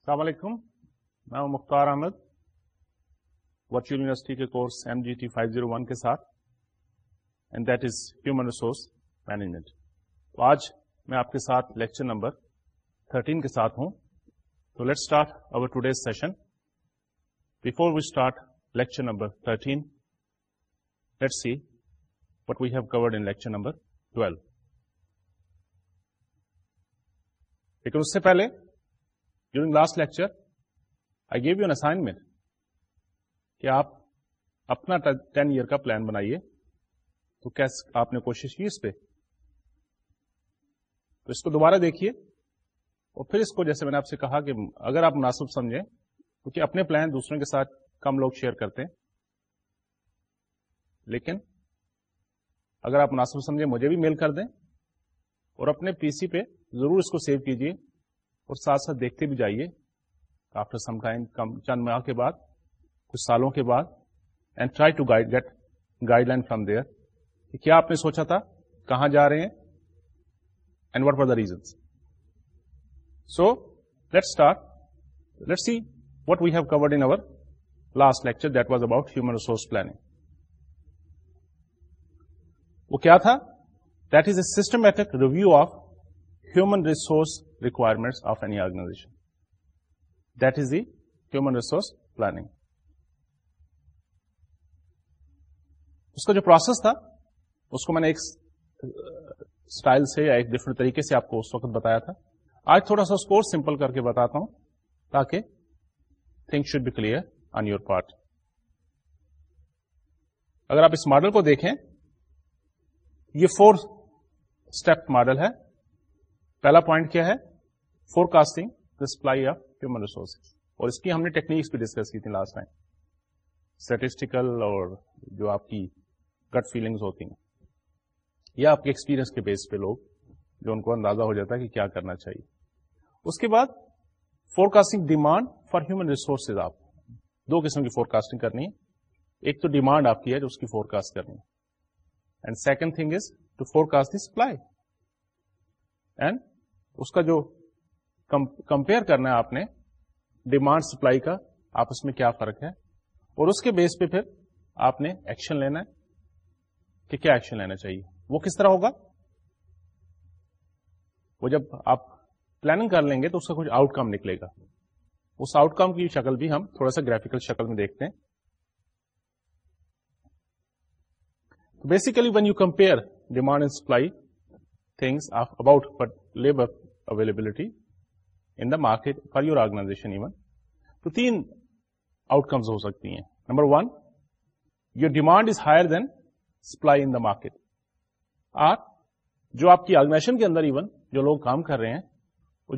السلام علیکم میں ہوں مختار احمد ورچوئل یونیورسٹی کے course M G T five zero one کے ساتھ and that is human resource management تو آج میں آپ کے ساتھ لیکچر نمبر تھرٹین کے ساتھ ہوں تو let start our today's session before we start lecture number thirteen let see what we have covered in lecture number twelve لیکن اس سے پہلے during last lecture I gave you an assignment کہ آپ اپنا ٹین ایئر کا plan بنائیے تو کیس آپ نے کوشش کی اس پہ تو اس کو دوبارہ دیکھیے اور پھر اس کو جیسے میں نے آپ سے کہا کہ اگر آپ مناسب سمجھیں کیونکہ اپنے پلان دوسروں کے ساتھ کم لوگ شیئر کرتے ہیں لیکن اگر آپ مناسب سمجھیں مجھے بھی میل کر دیں اور اپنے پی سی پہ ضرور اس کو سیو کیجیے اور ساتھ ساتھ دیکھتے بھی جائیے آفٹر سم ٹائم کم چند ماہ کے بعد کچھ سالوں کے بعد and try to guide get guideline from there کیا آپ نے سوچا تھا کہاں جا رہے ہیں and the reasons so let start let see what we have covered in last lecture that was about human resource planning وہ کیا تھا that is a systematic review of human resource requirements of any organisation that is the human resource planning اس کا جو process تھا اس کو میں نے ایک اسٹائل سے یا ایک ڈفرنٹ طریقے سے آپ کو اس وقت بتایا تھا آج تھوڑا سا اس کو سمپل کر کے بتاتا ہوں تاکہ thing should be clear on your part اگر آپ اس ماڈل کو دیکھیں یہ فور اسٹیپ ماڈل ہے پہلا پوائنٹ کیا ہے forecasting the supply of human resources اور اس کی ہم نے ٹیکنیکس بھی ڈسکس کی تھیں لاسٹ ٹائم اسٹیٹسٹیکل اور جو آپ کی گٹ فیلنگ ہوتی ہیں یا آپ کے ایکسپیرئنس کے بیس پہ لوگ جو ان کو اندازہ ہو جاتا ہے کہ کیا کرنا چاہیے اس کے بعد forecasting demand for human resources آپ دو قسم کی فور کاسٹنگ کرنی ہے ایک تو ڈیمانڈ آپ کی ہے جو اس کی فور کاسٹ کرنی ہے سپلائی اینڈ اس کا جو کمپیئر کرنا ہے آپ نے ڈیمانڈ سپلائی کا آپس میں کیا فرق ہے اور اس کے بیس پہ پھر آپ نے ایکشن لینا ہے کہ کیا ایکشن لینا چاہیے وہ کس طرح ہوگا وہ جب آپ پلاننگ کر لیں گے تو اس کا کچھ آؤٹ کم نکلے گا اس آؤٹ کم کی شکل بھی ہم تھوڑا سا گرافکل شکل میں دیکھتے ہیں basically when you compare demand and supply market for your organisation تو تین outcomes demand higher than supply لوگ کام کر رہے ہیں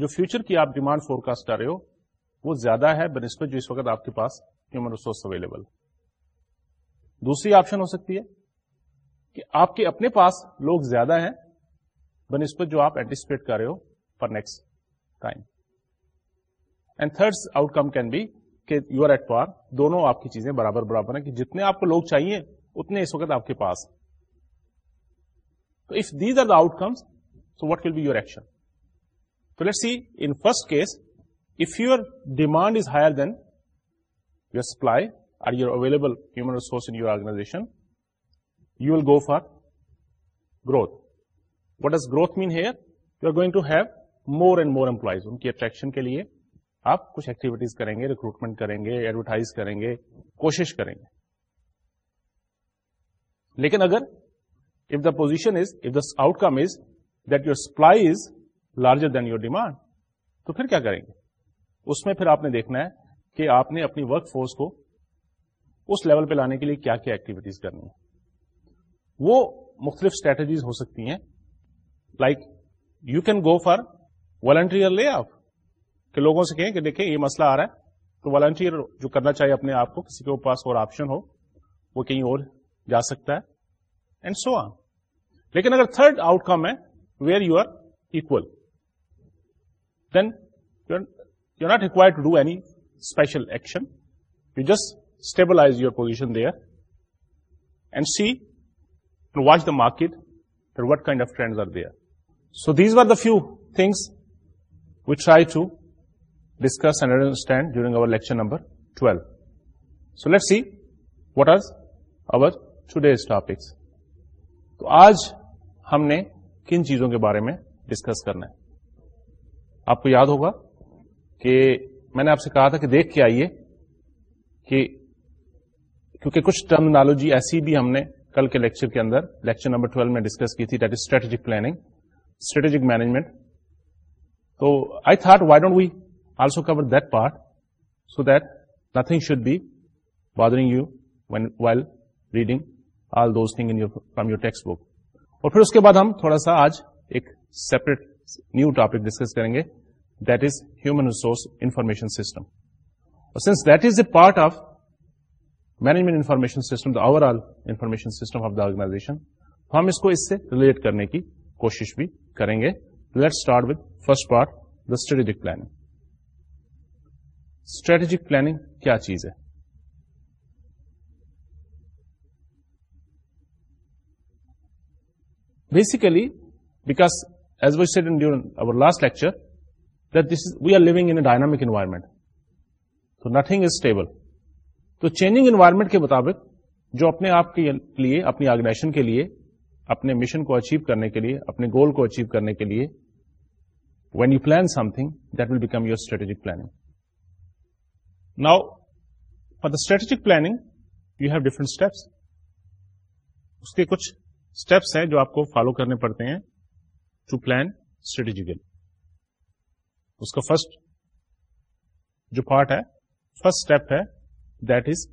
جو فیوچر کی آپ ڈیمانڈ فور کاسٹ کر رہے ہو وہ زیادہ ہے بنسپت جو اس وقت آپ کے پاس ہیومن ریسورس اویلیبل دوسری آپشن ہو سکتی ہے کہ آپ کے اپنے پاس لوگ زیادہ ہیں جو آپ اینٹیسپیٹ کر رہے ہو for next time and third outcome can be کہ یو آر ایٹ پار دونوں آپ کی چیزیں برابر برابر ہیں کہ جتنے آپ کو لوگ چاہیے اتنے اس وقت آپ کے پاس تو if these are the outcomes so what will be your action تو let see in first case if your demand is higher than your supply or your available human resource in your organisation you will go for growth what's growth mean here you are going to have more and more employees ان کی attraction کے لیے آپ کچھ activities کریں گے recruitment کریں گے advertise کریں گے کوشش کریں گے لیکن اگر if the position is if the outcome is that your supply is larger than your demand تو پھر کیا کریں گے اس میں پھر آپ نے دیکھنا ہے کہ آپ نے اپنی ورک فورس کو اس لیول پہ لانے کے لیے کیا کیا ایکٹیویٹیز کرنی ہے وہ مختلف اسٹریٹجیز ہو سکتی ہیں like you can go for volunteer لے آپ کہ لوگوں سے کہیں کہ دیکھیں یہ مسئلہ آ رہا ہے تو والنٹیئر جو کرنا چاہیے اپنے آپ کو کسی کے پاس اور آپشن ہو وہ کہیں اور جا سکتا ہے اینڈ سو آن لیکن اگر تھرڈ آؤٹ کم ہے where you are equal then you not require to do any special action you just stabilise your position there and see watch the market what kind of trend are there so these are the few things we try to discuss and understand during our lecture number twelve so let see what our today's topics تو آج ہم نے کن چیزوں کے بارے میں discuss کرنا ہے آپ کو یاد ہوگا کہ میں نے آپ سے کہا تھا کہ دیکھ کے آئیے کہ کیونکہ کچھ ٹرمنالوجی ایسی بھی ہم نے کل کے لیکچر کے اندر لیکچر نمبر 12 میں ڈسکس کی تھی دیٹ از اسٹریٹجک پلاننگ جک مینجمنٹ تو I thought why don't we also cover that part so that nothing should be with reading all those thing your from your textbook اور پھر اس کے بعد ہم تھوڑا سا آج ایک سیپریٹ نیو ٹاپک ڈسکس کریں گے that is human resource information system since that is a part of management information system the overall information system of the organisation ہم اس کو اس سے ریلیٹ کرنے کی کوشش بھی کریں گے let start with first part the strategic planning strategic planning کیا چیز ہے basically because as we said during our last lecture that this we are لوگ ان ڈائنامک انوائرمنٹ تو نتنگ از اسٹیبل تو چینجنگ انوائرمنٹ کے مطابق جو اپنے آپ کے لیے اپنی آرگنائزیشن کے لیے اپنے مشن کو اچیو کرنے کے لیے اپنے گول کو اچیو کرنے کے لیے when you plan something that will become your strategic planning now for the strategic planning you have different steps اس کے کچھ اسٹیپس ہیں جو آپ کو فالو کرنے پڑتے ہیں ٹو پلان اسٹریٹجیکل اس کا فرسٹ جو پارٹ ہے فرسٹ اسٹیپ ہے that is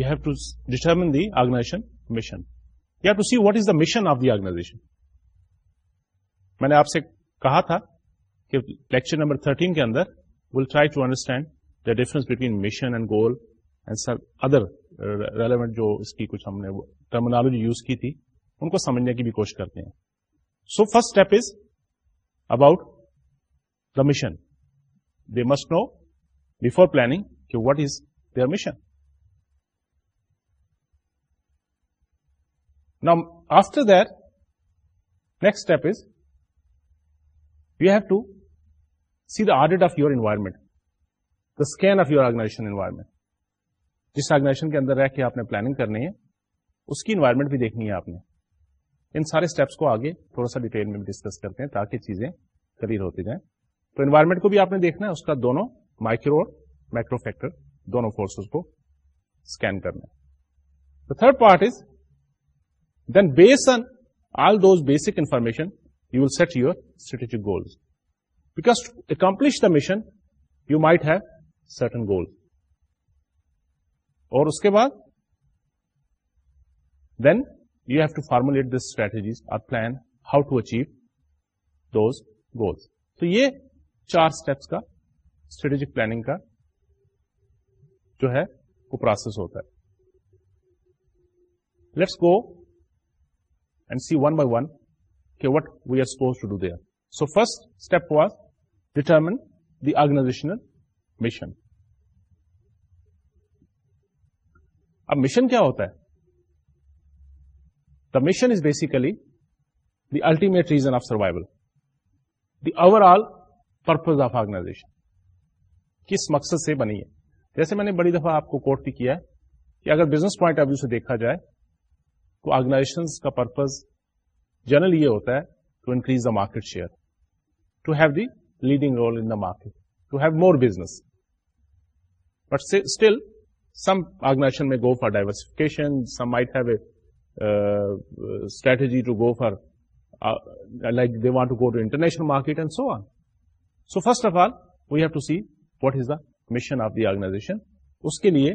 you have to determine the organisation mission to see what is the mission of the organisation میں نے آپ سے کہا تھا کہ لیکچر نمبر تھرٹین کے اندر will try to understand the difference between mission and goal and sir other relevant جو اس کی کچھ ہم نے ٹرمنالوجی یوز کی تھی ان کو سمجھنے کی بھی کوشش کرتے ہیں so first step is about the mission they must know before planning کہ what is their mission after the next step is you have to see the audit of your environment the scan of you آرگنائزیشنمنٹ جس organisation کے اندر رہ کے آپ نے planning کرنی ہے اس کی انوائرمنٹ بھی دیکھنی ہے آپ نے ان سارے اسٹیپس کو آگے تھوڑا سا ڈیٹیل میں بھی ڈسکس کرتے ہیں تاکہ چیزیں کلیئر ہوتی جائیں تو انوائرمنٹ کو بھی آپ نے دیکھنا ہے اس کا دونوں مائکرو اور میکرو فیکٹر دونوں فورسز کو اسکین کرنا ہے third part is then base on all those basic information you will set your strategic goals back to accomplish the mission you might have certain goal اور اس کے بعد then you have to formulate this strategies a plan how to achieve those goals تو یہ چار steps کا strategic planning کا جو ہے وہ پروسیس ہوتا ہے let's go see one by one کے what we are suppose to do there so first step was determine the organisational mission اب مشن کیا ہوتا ہے the mission is basically the ultimate reason of survival the overall purpose of organisation کس مقصد سے بنی ہے جیسے میں نے بڑی دفعہ آپ کو کوٹ بھی کیا کہ اگر بزنس پوائنٹ آف ویو سے دیکھا جائے تو آرگنائزیشن کا پرپز جنرل یہ ہوتا ہے to increase the market share to have the leading role in the market to have more business but still some organisation میں go for some might have a strategy to go for like they want to go to international market and so on so first of all we have to see what is the mission of the organisation اس کے لیے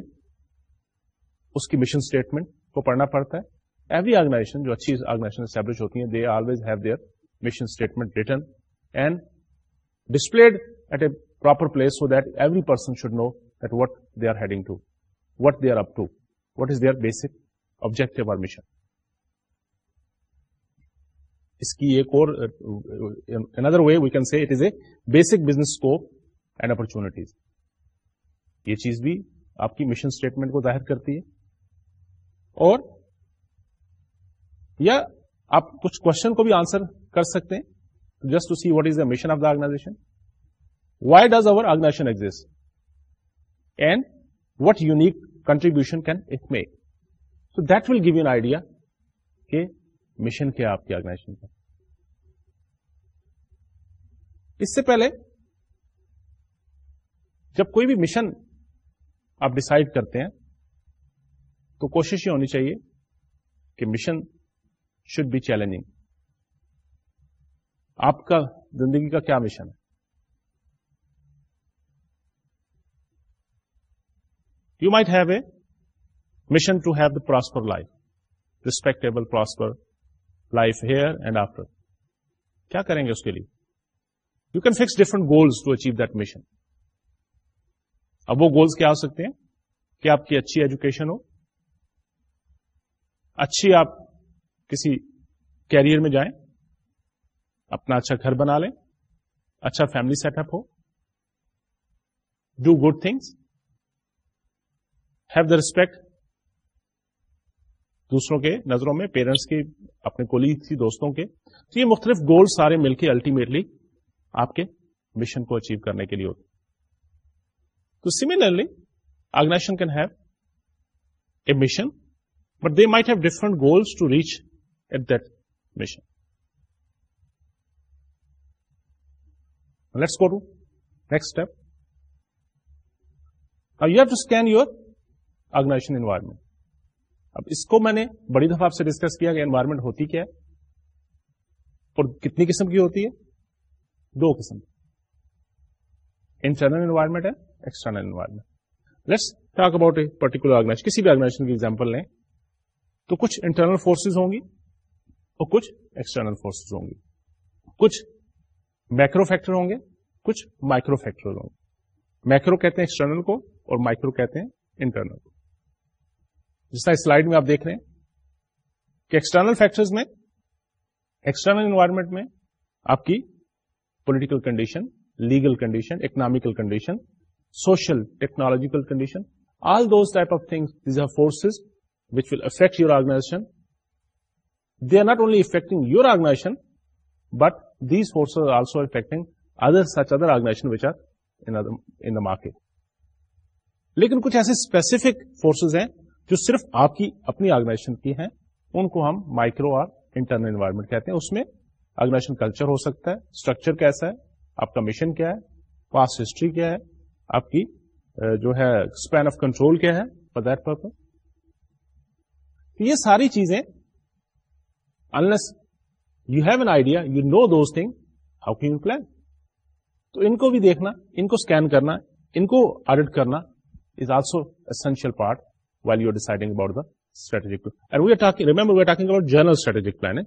اس کی mission statement کو پڑھنا پڑتا ہے every organization جو اچھی آرگنائزیشن اسٹیبلش ہوتی ہیں they always have their mission statement written and displayed at a proper place so that every person should know that what they are heading to what they are up to what is their basic objective or mission اس کی ایک اور اندر way we can see it is a basic business scope and opportunities یہ چیز بھی آپ کی mission statement کو ظاہر کرتی ہے اور یا آپ کچھ کوشچن کو بھی آنسر کر سکتے ہیں just to see what is the mission of the organization why does our organization exist and what unique contribution can it make so that will give you an idea کہ mission کیا آپ کی organization کا اس سے پہلے جب کوئی بھی مشن آپ ڈسائڈ کرتے ہیں تو کوشش یہ ہونی چاہیے کہ مشن شڈ بی چیلنجنگ آپ کا زندگی کا کیا مشن ہے you might have a mission to have the prosper life respectful prosper life here and after کیا کریں گے اس کے لیے you can fix different goals to achieve that mission اب وہ گولس کیا ہو سکتے ہیں کہ آپ کی اچھی ایجوکیشن ہو اچھی آپ کسی کیریئر میں جائیں اپنا اچھا گھر بنا لیں اچھا family set up who do good things have the respect دوسروں کے نظروں میں پیرنٹس کی اپنے کولیگ کی تھی دوستوں کے تو یہ مختلف گول سارے مل کے الٹیمیٹلی آپ کے مشن کو اچیو کرنے کے لیے ہوتے تو similarly organization can have a mission but they might have different goals to reach next step. Next step have to scan your organization environment اب اس کو میں نے بڑی دفعہ آپ سے ڈسکس کیا کہ انوائرمنٹ ہوتی کیا ہے اور کتنی قسم کی ہوتی ہے دو قسم کی انٹرنل انوائرمنٹ ہے external environment let's talk about a particular organize کسی بھی آرگنائزیشن کی ایگزامپل لیں تو کچھ انٹرنل فورسز ہوں گی اور کچھ ایکسٹرنل فورسز ہوں گے کچھ میکرو فیکٹر ہوں گے کچھ مائکرو فیکٹر ہوں گے میکرو کہتے ہیں ایکسٹرنل کو اور مائکرو کہتے ہیں انٹرنل کو جس طرح سلائڈ میں آپ دیکھ رہے ہیں کہ ایکسٹرنل فیکٹر ایکسٹرنل انوائرمنٹ میں آپ کی political condition legal condition economical condition social technological condition all those type of thing forces which will affect your organization they are not only affecting your organization but these forces other such other آرگنا لیکن کچھ ایسے specific forces ہیں جو صرف آپ کی اپنی organization کی ہیں ان کو ہم مائکرو اور انٹرنل انوائرمنٹ کہتے ہیں اس میں آرگنائزیشن کلچر ہو سکتا ہے اسٹرکچر کیسا ہے آپ کا مشن کیا ہے پاس ہسٹری کیا ہے آپ کی جو ہے اسپین آف کنٹرول کیا ہے فور درپز تو یہ ساری چیزیں you know those thing how can you plan تو ان کو بھی دیکھنا ان کو اسکین کرنا ان کو آڈٹ کرنا is also essential part while you deciding about the talking about general strategic planning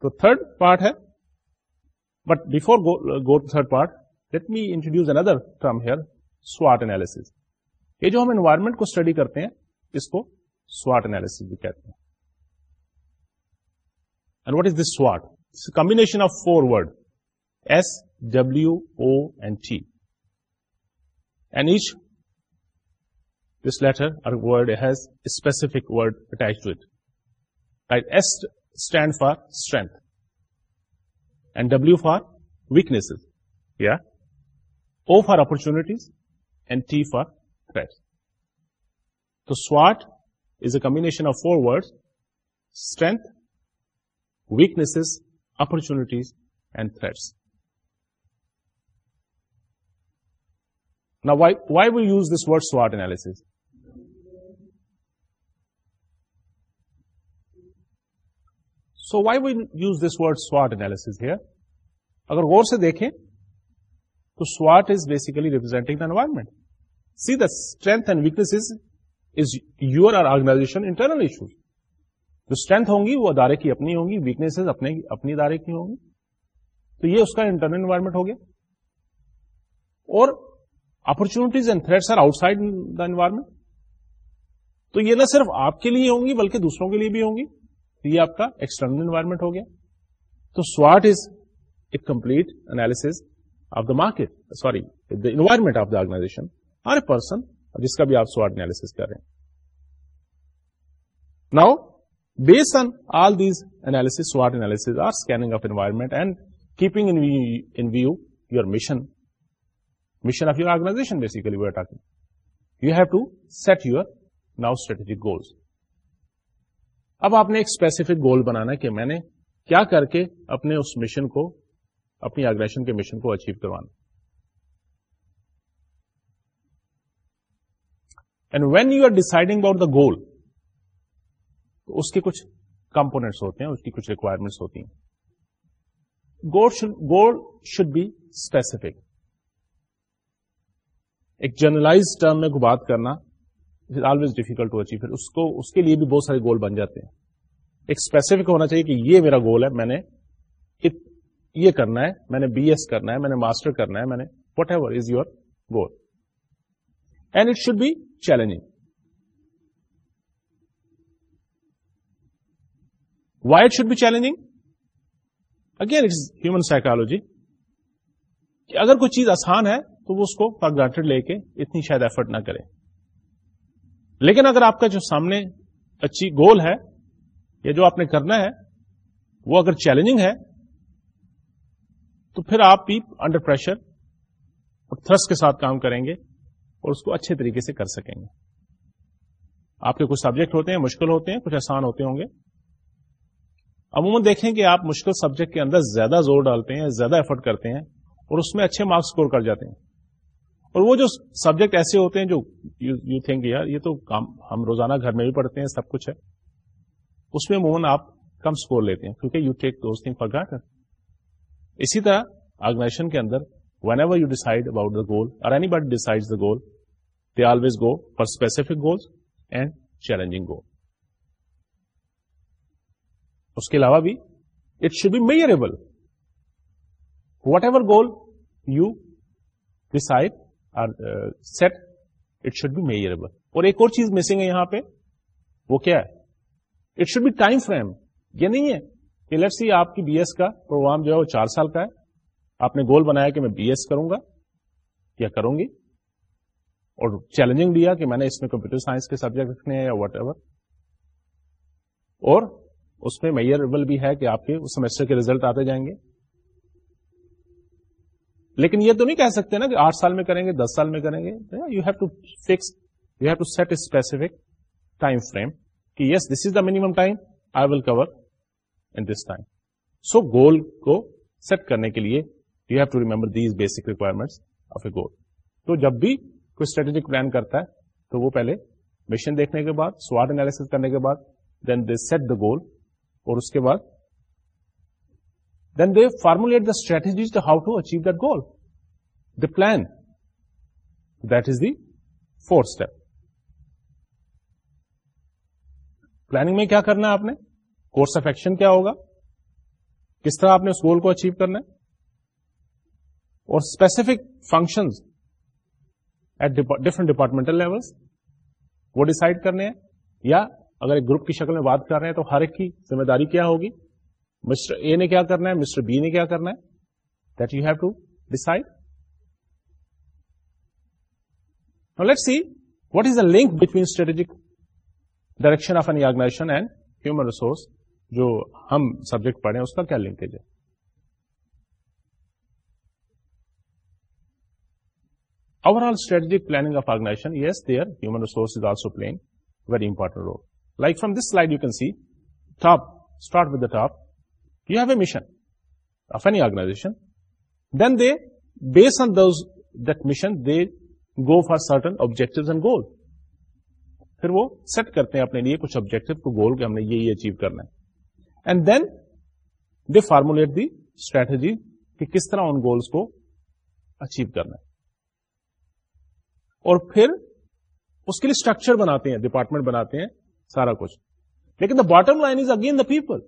تو تھرڈ پارٹ ہے but before go third part let me introduce another term here سواٹ analysis یہ جو ہم انوائرمنٹ کو اسٹڈی کرتے ہیں اس کو سواٹ اینالیس بھی کہتے ہیں And what is this SWOT? It's a combination of four words, S, W, O, and T. And each, this letter or word has a specific word attached to it. Right? S stands for strength. And W for weaknesses. Yeah. O for opportunities. And T for threats. So SWOT is a combination of four words, strength, weakness اپنیز and threats نہ Y we use this word سواٹ analysis so why will use this word سواٹ analysis here اگر غور سے دیکھیں تو سواٹ is basically represent the environment see the strength and weakness is your or organisation internal issues جو strength ہوں گی وہ ادارے کی اپنی ہوں گی ویکنیس اپنے اپنی ادارے کی ہوں گی تو یہ اس کا انٹرنل انوائرمنٹ ہو گیا اور opportunities and threats are outside the environment تو یہ نہ صرف آپ کے لیے ہوں گی بلکہ دوسروں کے لیے بھی ہوں گی تو یہ آپ کا ایکسٹرنل انوائرمنٹ ہو گیا تو سواٹ is a complete analysis of the market sorry the environment of the organization person جس کا بھی آپ سواٹ اینالس کر رہے ہیں now based on all these analysis SWOT analysis or scanning of environment and keeping in view, in view your mission mission of your organization basically we are talking you have to set your now strategic goals اب آپ نے ایک specific goal بنانا کہ میں نے کیا کر کے اپنے اس مشن کو اپنی آگریشن کے مشن کو اچیو کروانا and when you are deciding about the goal اس کے کچھ کمپونیٹس ہوتے ہیں اس کی کچھ ریکوائرمنٹس ہوتی ہیں goal should should be specific ایک جرنلائز ٹرم میں کو بات کرنا آلویز ڈیفیکلٹ اس کو اس کے لیے بھی بہت سارے گول بن جاتے ہیں ایک اسپیسیفک ہونا چاہیے کہ یہ میرا گول ہے میں نے یہ کرنا ہے میں نے بی ایس کرنا ہے میں نے ماسٹر کرنا ہے میں نے whatever is your goal and it should be challenging why it should بھی challenging again it human psychology کہ اگر کوئی چیز آسان ہے تو وہ اس کو فار گرانٹیڈ لے کے اتنی شاید ایفرٹ نہ کرے لیکن اگر آپ کا جو سامنے اچھی گول ہے یا جو آپ نے کرنا ہے وہ اگر چیلنجنگ ہے تو پھر آپ بھی انڈر پریشر اور تھرس کے ساتھ کام کریں گے اور اس کو اچھے طریقے سے کر سکیں گے آپ کے کچھ سبجیکٹ ہوتے ہیں مشکل ہوتے ہیں کچھ آسان ہوتے ہوں گے عموماً دیکھیں کہ آپ مشکل سبجیکٹ کے اندر زیادہ زور ڈالتے ہیں زیادہ ایفرٹ کرتے ہیں اور اس میں اچھے مارکس اسکور کر جاتے ہیں اور وہ جو سبجیکٹ ایسے ہوتے ہیں جو یو تھنک یار یہ تو کام ہم روزانہ گھر میں بھی پڑھتے ہیں سب کچھ ہے اس میں عموماً آپ کم اسکور لیتے ہیں کیونکہ you take those thing for گر اسی طرح آرگنائزیشن کے اندر whenever you decide about the goal اور any but decide the goal goal they always go for specific goals and challenging اس کے علاوہ بھی it should be measurable whatever goal you decide set it should be measurable اور ایک اور چیز missing ہے یہاں پہ وہ کیا ہے it should be time frame یہ نہیں ہے کہ لیٹ سی آپ کی بی ایس کا پروگرام جو ہے وہ چار سال کا ہے آپ نے گول بنایا کہ میں بی ایس کروں گا یا کروں گی اور چیلنجنگ لیا کہ میں نے اس میں کمپیوٹر سائنس کے سبجیکٹ رکھنے ہیں یا واٹ ایور اور اس میں میئربل بھی ہے کہ آپ کے اس سیمسٹر کے ریزلٹ آتے جائیں گے لیکن یہ تو نہیں کہہ سکتے نا کہ آٹھ سال میں کریں گے دس سال میں کریں گے you have to fix you have to set a specific time frame کہ yes this is the minimum time I will cover in this time so goal کو سیٹ کرنے کے لیے you have to remember these basic requirements of a goal تو جب بھی کوئی اسٹریٹجک پلان کرتا ہے تو وہ پہلے مشن دیکھنے کے بعد سواٹ انالیس کرنے کے بعد دین دے سیٹ دا گول اور اس کے بعد then they formulate the strategies how to achieve goal the plan that is the four step planning میں کیا کرنا ہے آپ نے کورس آف ایکشن کیا ہوگا کس طرح آپ نے اس گول کو اچیو کرنا ہے اور specific function at different departmental level وہ ڈسائڈ کرنے ہیں یا اگر ایک گروپ کی شکل میں بات کر رہے ہیں تو ہر ایک کی ذمہ داری کیا ہوگی مسٹر اے نے کیا کرنا ہے مسٹر بی نے کیا کرنا ہے that you have to decide let see what is a link between strategic direction of an organization and human resource جو ہم سبجیکٹ پڑھے ہیں اس کا کیا لنکیج ہے overall strategic planning of organization yes their human resource is also playing very important role like from this slide you can see top start with the top you have a they organization then they base on they they go for certain objective and goal وہ set کرتے ہیں اپنے لیے کچھ objective کو گول کہ ہم نے یہ اچیو کرنا ہے and then they formulate the strategy کہ کس طرح ان گولس کو اچیو کرنا ہے اور پھر اس کے لیے اسٹرکچر بناتے ہیں ڈپارٹمنٹ بناتے ہیں سارا کچھ لیکن the bottom line is again the people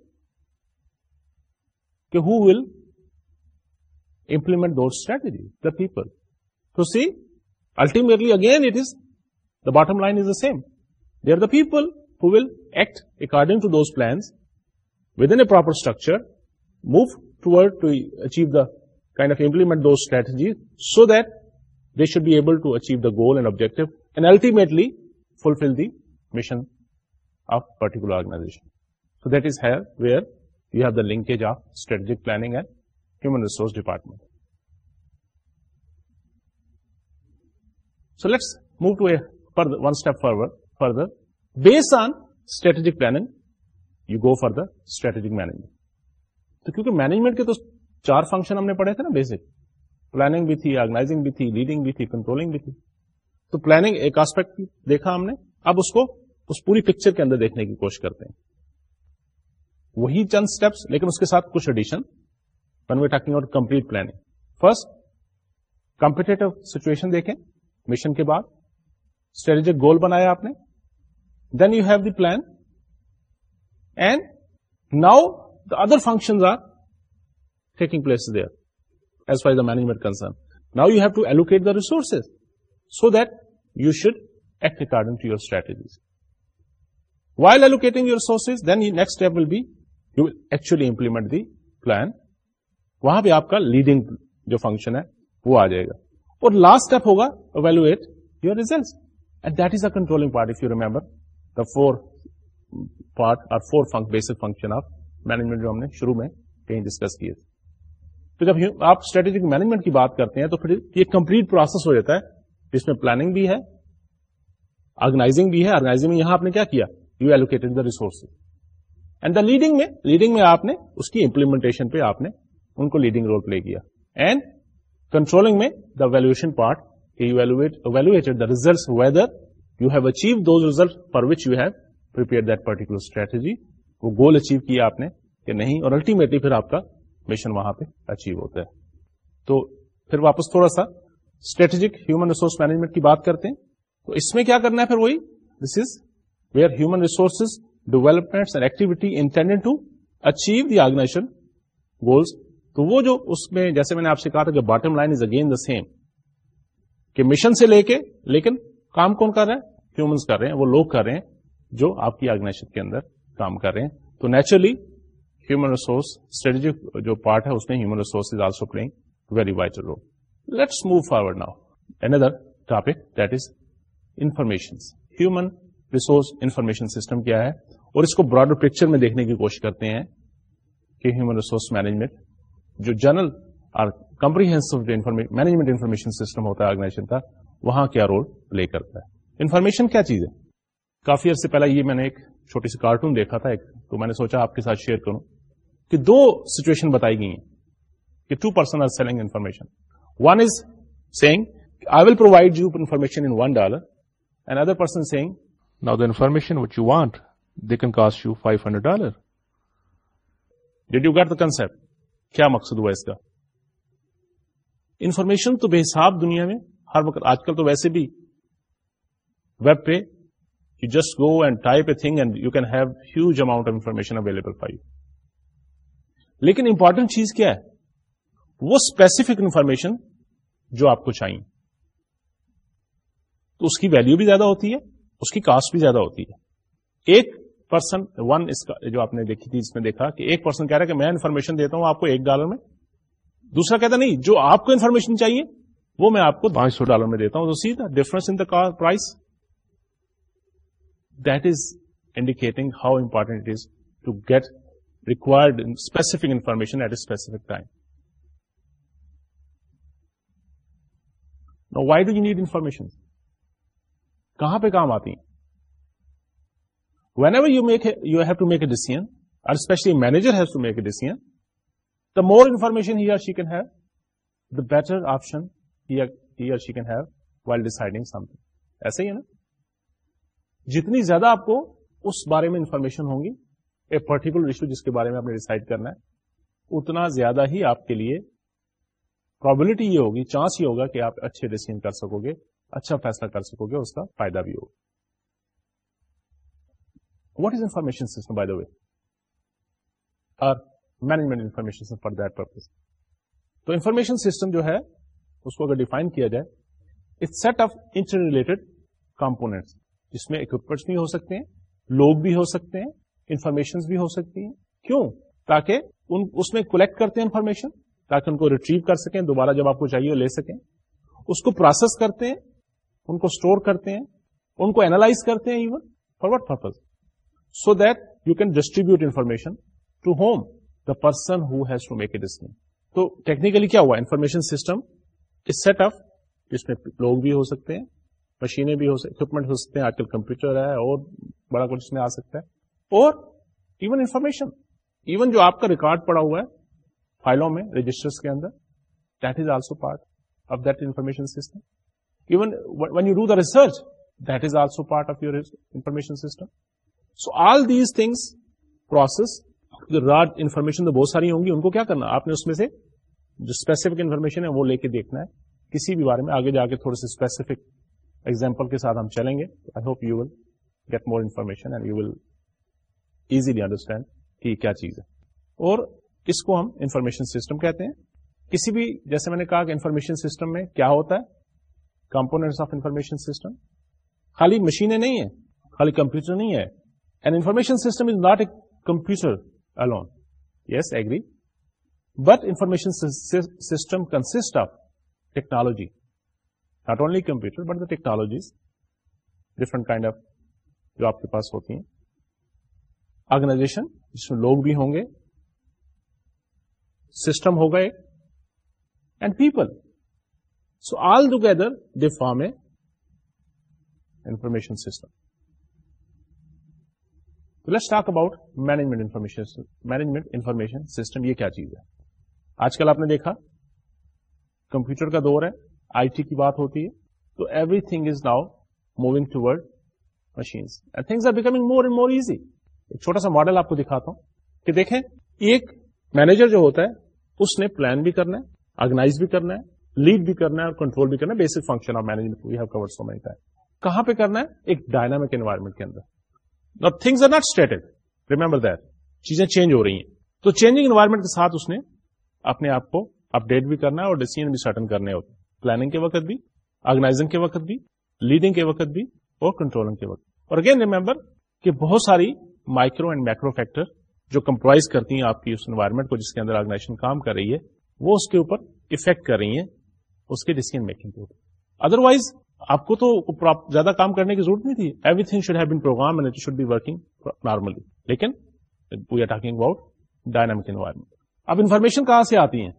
کہ who will implement their strategy the people to see ultimately again it is the bottom line is the same they are the people who will act according to those plans within a proper structure move toward to achieve the kind of implement those strategy so that they should be able to achieve the goal and objective and ultimately fulfil the mission So so that is where you have the linkage of strategic department on planning, planning you go the strategic management تو کیونکہ management کے تو چار function ہم نے پڑھے تھے نا بیسک پلاننگ بھی تھی آرگنائزنگ بھی تھی لیڈنگ بھی تھی کنٹرولنگ بھی تھی تو پلاننگ ایک آسپیکٹ دیکھا ہم نے اب اس کو اس پوری پکچر کے اندر دیکھنے کی کوشش کرتے ہیں وہی چند اسٹیپس لیکن اس کے ساتھ کچھ ایڈیشن ون وی ٹاکنگ اور complete planning first competitive situation دیکھیں مشن کے بعد اسٹریٹجک گول بنایا آپ نے then you have the plan and now the other function are taking place there as far the management concern now you have to allocate the resources so that you should act according to your strategies while allocating you resources then you next step will be you actually implement the plan وہاں بھی آپ کا leading جو function ہے وہ آ جائے گا اور لاسٹ اسٹیپ ہوگا evaluate you results a part you remember part اور بیسک فنکشن آف مینجمنٹ جو ہم نے شروع میں کہیں ڈسکس کیے تو جب آپ اسٹریٹجک مینجمنٹ کی بات کرتے ہیں تو پھر یہ کمپلیٹ پروسیس ہو جاتا ہے جس میں پلاننگ بھی ہے آرگنازنگ بھی ہے آرگنا یہاں آپ نے کیا کیا you allocated the resource and the leading میں لیڈنگ میں آپ نے اس کی امپلیمنٹیشن پہ آپ نے ان کو لیڈنگ رول پلے کیا اینڈ کنٹرولنگ میں the evaluation part the result whether you have achieve those result for which you have that particular strategy وہ گول اچیو کیا آپ نے کہ نہیں اور الٹیمیٹلی پھر آپ کا مشن وہاں پہ اچیو ہوتا ہے تو پھر واپس تھوڑا سا اسٹریٹجک ہیومن ریسورس مینجمنٹ کی بات کرتے ہیں تو اس میں کیا کرنا ہے پھر وہی this is human achieve the activity goals. Goals وہ جو اس میں میں جیسے نے آپ سے کہا تھا کہ bottom line is again the same کہ مشن سے لے کے لیکن کام کون کر رہے ہیں ہیومنس کر رہے ہیں وہ لوگ کر رہے ہیں جو آپ کی آرگنائزیشن کے اندر کام کر رہے ہیں تو نیچرلی ہیومن ریسورس اسٹریٹجک جو پارٹ ہے اس میں human resource is also playing very vital role let's move forward now another topic that is information human resource information system کیا ہے اور اس کو براڈر پکچر میں دیکھنے کی کوشش کرتے ہیں کہ ہیومن ریسورس مینجمنٹ جو جنرل اور مینجمنٹ انفارمیشن سسٹم ہوتا ہے آرگنائزیشن کا وہاں کیا رول پلے کرتا ہے انفارمیشن کیا چیز ہے کافی عرصے پہلے یہ میں نے ایک چھوٹی سی کارٹون دیکھا تھا ایک تو میں نے سوچا آپ کے ساتھ شیئر کروں کہ دو سچویشن بتائی گئی ہیں کہ two person are selling information one is saying I will provide you information in one dollar and other person saying information which you want they you five hundred dollar Did you get the concept کیا مقصد ہوا اس کا information تو بے حساب دنیا میں ہر وقت آج کل تو ویسے بھی ویب پہ you just go and type a thing and you can have huge amount of information available for you لیکن امپورٹنٹ چیز کیا ہے وہ اسپیسیفک انفارمیشن جو آپ کو چاہیے تو اس کی ویلو بھی زیادہ ہوتی ہے اس کی کاسٹ بھی زیادہ ہوتی ہے ایک پرسن ون اس کا جو آپ نے دیکھی تھی اس میں دیکھا کہ ایک پرسن کہہ رہا ہے کہ میں انفارمیشن دیتا ہوں آپ کو ایک ڈالر میں دوسرا کہتا نہیں جو آپ کو انفارمیشن چاہیے وہ میں آپ کو پانچ سو ڈالر میں دیتا ہوں سیدھا difference in in price that is indicating how important it is to get required specific information at a specific time why do you need information کہاں پہ کام آتی whenever you make you have to make a اور especially manager has to make a the more information he or she can have the better option she can have while deciding something ایسا ہی ہے نا جتنی زیادہ آپ کو اس بارے میں انفارمیشن ہوں گی اے پرٹیکولر ایشو جس کے بارے میں آپ نے ڈیسائڈ کرنا ہے اتنا زیادہ ہی آپ کے لیے پرابلٹی یہ ہوگی چانس یہ ہوگا کہ آپ اچھے ڈیسیزن کر سکو گے اچھا فیصلہ کر سکو گے اس کا فائدہ بھی ہوگا what is information system by the way اور management information for that purpose تو انفارمیشن سسٹم جو ہے اس کو اگر ڈیفائن کیا جائے it set of interrelated components جس میں اکوپمنٹس بھی ہو سکتے ہیں لوگ بھی ہو سکتے ہیں انفارمیشن بھی ہو سکتی ہیں کیوں تاکہ اس میں کلیکٹ کرتے ہیں انفارمیشن تاکہ ان کو ریٹریو کر سکیں دوبارہ جب آپ کو چاہیے لے سکیں اس کو پروسیس کرتے ہیں ان کو اسٹور کرتے ہیں ان کو اینالائز کرتے ہیں even for what purpose so that you can distribute information to whom the person who has to make a decision نیم تو ٹیکنیکلی کیا ہوا information system is set up جس میں لوگ بھی ہو سکتے ہیں مشینیں بھی ہو سکتے ہیں آج کل کمپیوٹر ہے اور بڑا کچھ اس میں آ سکتا ہے اور ایون انفارمیشن ایون جو آپ کا ریکارڈ پڑا ہوا ہے فائلوں میں رجسٹر کے اندر that is also part of that information system when you do the research that is also part of your information system so all these things processes جو راٹ انفارمیشن تو بہت ساری ہوں گی ان کو کیا کرنا آپ نے اس میں سے جو اسپیسیفک انفارمیشن ہے وہ لے کے دیکھنا ہے کسی بھی بارے میں آگے جا کے تھوڑے سے اسپیسیفک ایگزامپل کے ساتھ ہم چلیں گے تو I hope you will get more information and you will easily understand کہ کیا چیز ہے اور اس کو ہم انفارمیشن سسٹم کہتے ہیں کسی بھی جیسے میں نے کہا کہ انفارمیشن سسٹم میں کیا ہوتا ہے کمپونیٹس آف انفارمیشن سسٹم خالی مشینیں نہیں ہے خالی کمپیوٹر نہیں ہے and information system is not a computer alone yes agree but information system consist of technology not only computer but the technologies different kind of جو آپ کے پاس ہوتی ہیں آرگنائزیشن جس میں لوگ بھی ہوں گے سسٹم ہوگا ایک and people so all together they form a information system let's talk about management information management information system یہ کیا چیز ہے آج کل آپ نے دیکھا کمپیوٹر کا دور ہے آئی ٹی کی بات ہوتی ہے تو everything is now moving toward machine are becoming more and more easy ایک چھوٹا سا ماڈل آپ کو دکھاتا ہوں کہ دیکھیں ایک مینیجر جو ہوتا ہے اس نے پلان بھی کرنا ہے آرگنائز بھی کرنا ہے لیڈ بھی کرنا ہے اور کنٹرول بھی کرنا ہے basic function of management so many time کہاں پہ کرنا ہے ایک ڈائنامک انوائرمنٹ کے اندر آر ناٹ ریمبر دیٹ چیزیں چینج ہو رہی ہیں تو چینجنگ انوائرمنٹ کے ساتھ اس نے اپنے آپ کو اپڈیٹ بھی کرنا ہے اور ڈیسیزن بھی سرٹن کرنے ہوتے ہیں پلاننگ کے وقت بھی آرگنائزنگ کے وقت بھی لیڈنگ کے وقت بھی اور کنٹرولنگ کے وقت اور اگین ریمبر کہ بہت ساری مائکرو اینڈ مائکرو فیکٹر جو کمپرومائز کرتی ہیں آپ کی اس انوائرمنٹ کو جس کے اندر آرگنائزیشن کام کر رہی ہے وہ اس کے اوپر افیکٹ کر رہی ہیں اس کی ڈیسیجن میکنگ کے اوپر ادروائز آپ کو تو زیادہ کام کرنے کی ضرورت نہیں تھی everything should have been program should be working normally لیکن we are talking about dynamic environment اب انفارمیشن کہاں سے آتی ہیں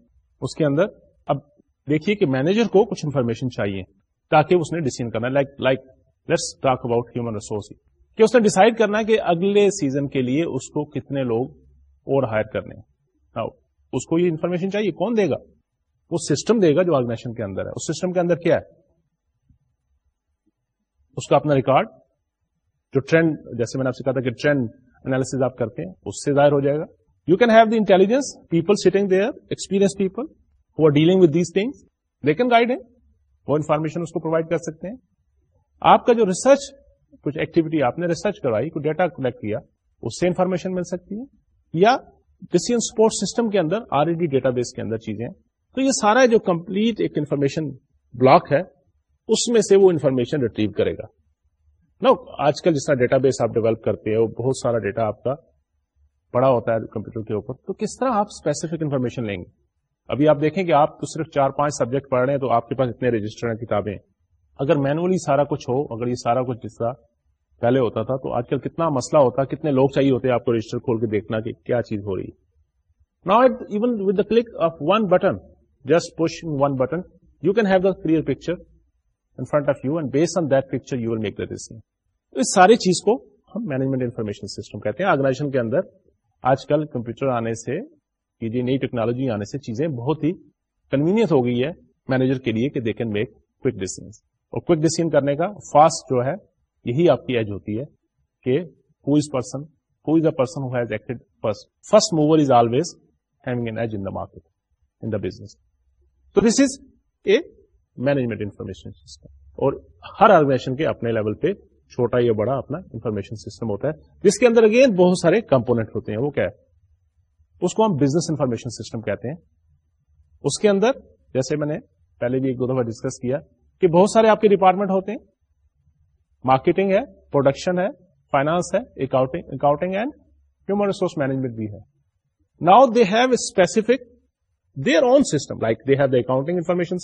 اس کے اندر اب دیکھیے کہ مینیجر کو کچھ انفارمیشن چاہیے تاکہ اس نے ڈیسیجن کرنا like like let's talk about human resource کہ اس نے ڈیسائڈ کرنا ہے کہ اگلے سیزن کے لیے اس کو کتنے لوگ اور ہائر کرنے ہیں اس کو یہ انفارمیشن چاہیے کون دے گا وہ سسٹم دے گا جو آرگنیشن کے اندر ہے اس سسٹم کے اندر کیا ہے اس کا اپنا ریکارڈ جو ٹرینڈ جیسے میں نے آپ سے کہا تھا کہ ٹرینڈ انالیس آپ کرتے ہیں اس سے ظاہر ہو جائے گا you can have the intelligence people sitting there experience people who are dealing with this they can guide ہے وہ انفارمیشن اس کو پرووائڈ کر سکتے ہیں آپ کا جو ریسرچ کچھ ایکٹیویٹی آپ نے ریسرچ کروائی کچھ ڈیٹا کلیکٹ کیا اس سے انفارمیشن مل سکتی ہے یا کسی سسٹم کے اندر ڈی ڈیٹا بیس کے اندر چیزیں تو یہ سارا جو کمپلیٹ ایک انفارمیشن بلاک ہے اس میں سے وہ انفارمیشن ریٹریو کرے گا نا آج کل جس طرح ڈیٹا بیس آپ ڈیولپ کرتے ہیں بہت سارا ڈیٹا آپ کا پڑا ہوتا ہے کمپیوٹر کے اوپر تو کس طرح آپ اسپیسیفک انفارمیشن لیں گے ابھی آپ دیکھیں کہ آپ تو صرف چار پانچ سبجیکٹ پڑھ رہے ہیں تو آپ کے پاس اتنے رجسٹر ہیں کتابیں اگر مینولی سارا کچھ ہو اگر یہ سارا کچھ جس طرح پہلے ہوتا تھا تو آج کل کتنا مسئلہ ہوتا کتنے لوگ چاہیے ہوتے ہیں آپ کو رجسٹر کھول کے دیکھنا کہ کیا چیز ہو رہی ہے نا the click of one button just push in one button you can have a clear picture اس ساری چیز کو ہم مینجمنٹ کہتے ہیں آرگنائزیشن کے اندر آج کل کمپیوٹر جی نئی ٹیکنالوجی آنے سے چیزیں بہت ہی کنوینئنٹ ہو گئی ہے مینیجر کے لیے کہ دے کین میک کو ڈیسیزن اور فاسٹ جو ہے یہی آپ کی ایج ہوتی ہے کہ تو this is a management information system اور ہر آرگنائزیشن کے اپنے لیول پہ چھوٹا یا بڑا اپنا انفارمیشن سسٹم ہوتا ہے جس کے اندر اگین بہت سارے کمپونیٹ ہوتے ہیں وہ کیا ہے اس کو ہم بزنس انفارمیشن سسٹم کہتے ہیں اس کے اندر جیسے میں نے پہلے بھی ایک دو دفعہ ڈسکس کیا کہ بہت سارے آپ کے ڈپارٹمنٹ ہوتے ہیں مارکیٹنگ ہے پروڈکشن ہے فائنانس ہے accounting and human resource management بھی ہے now they have a specific their own system. system, Like they have the accounting information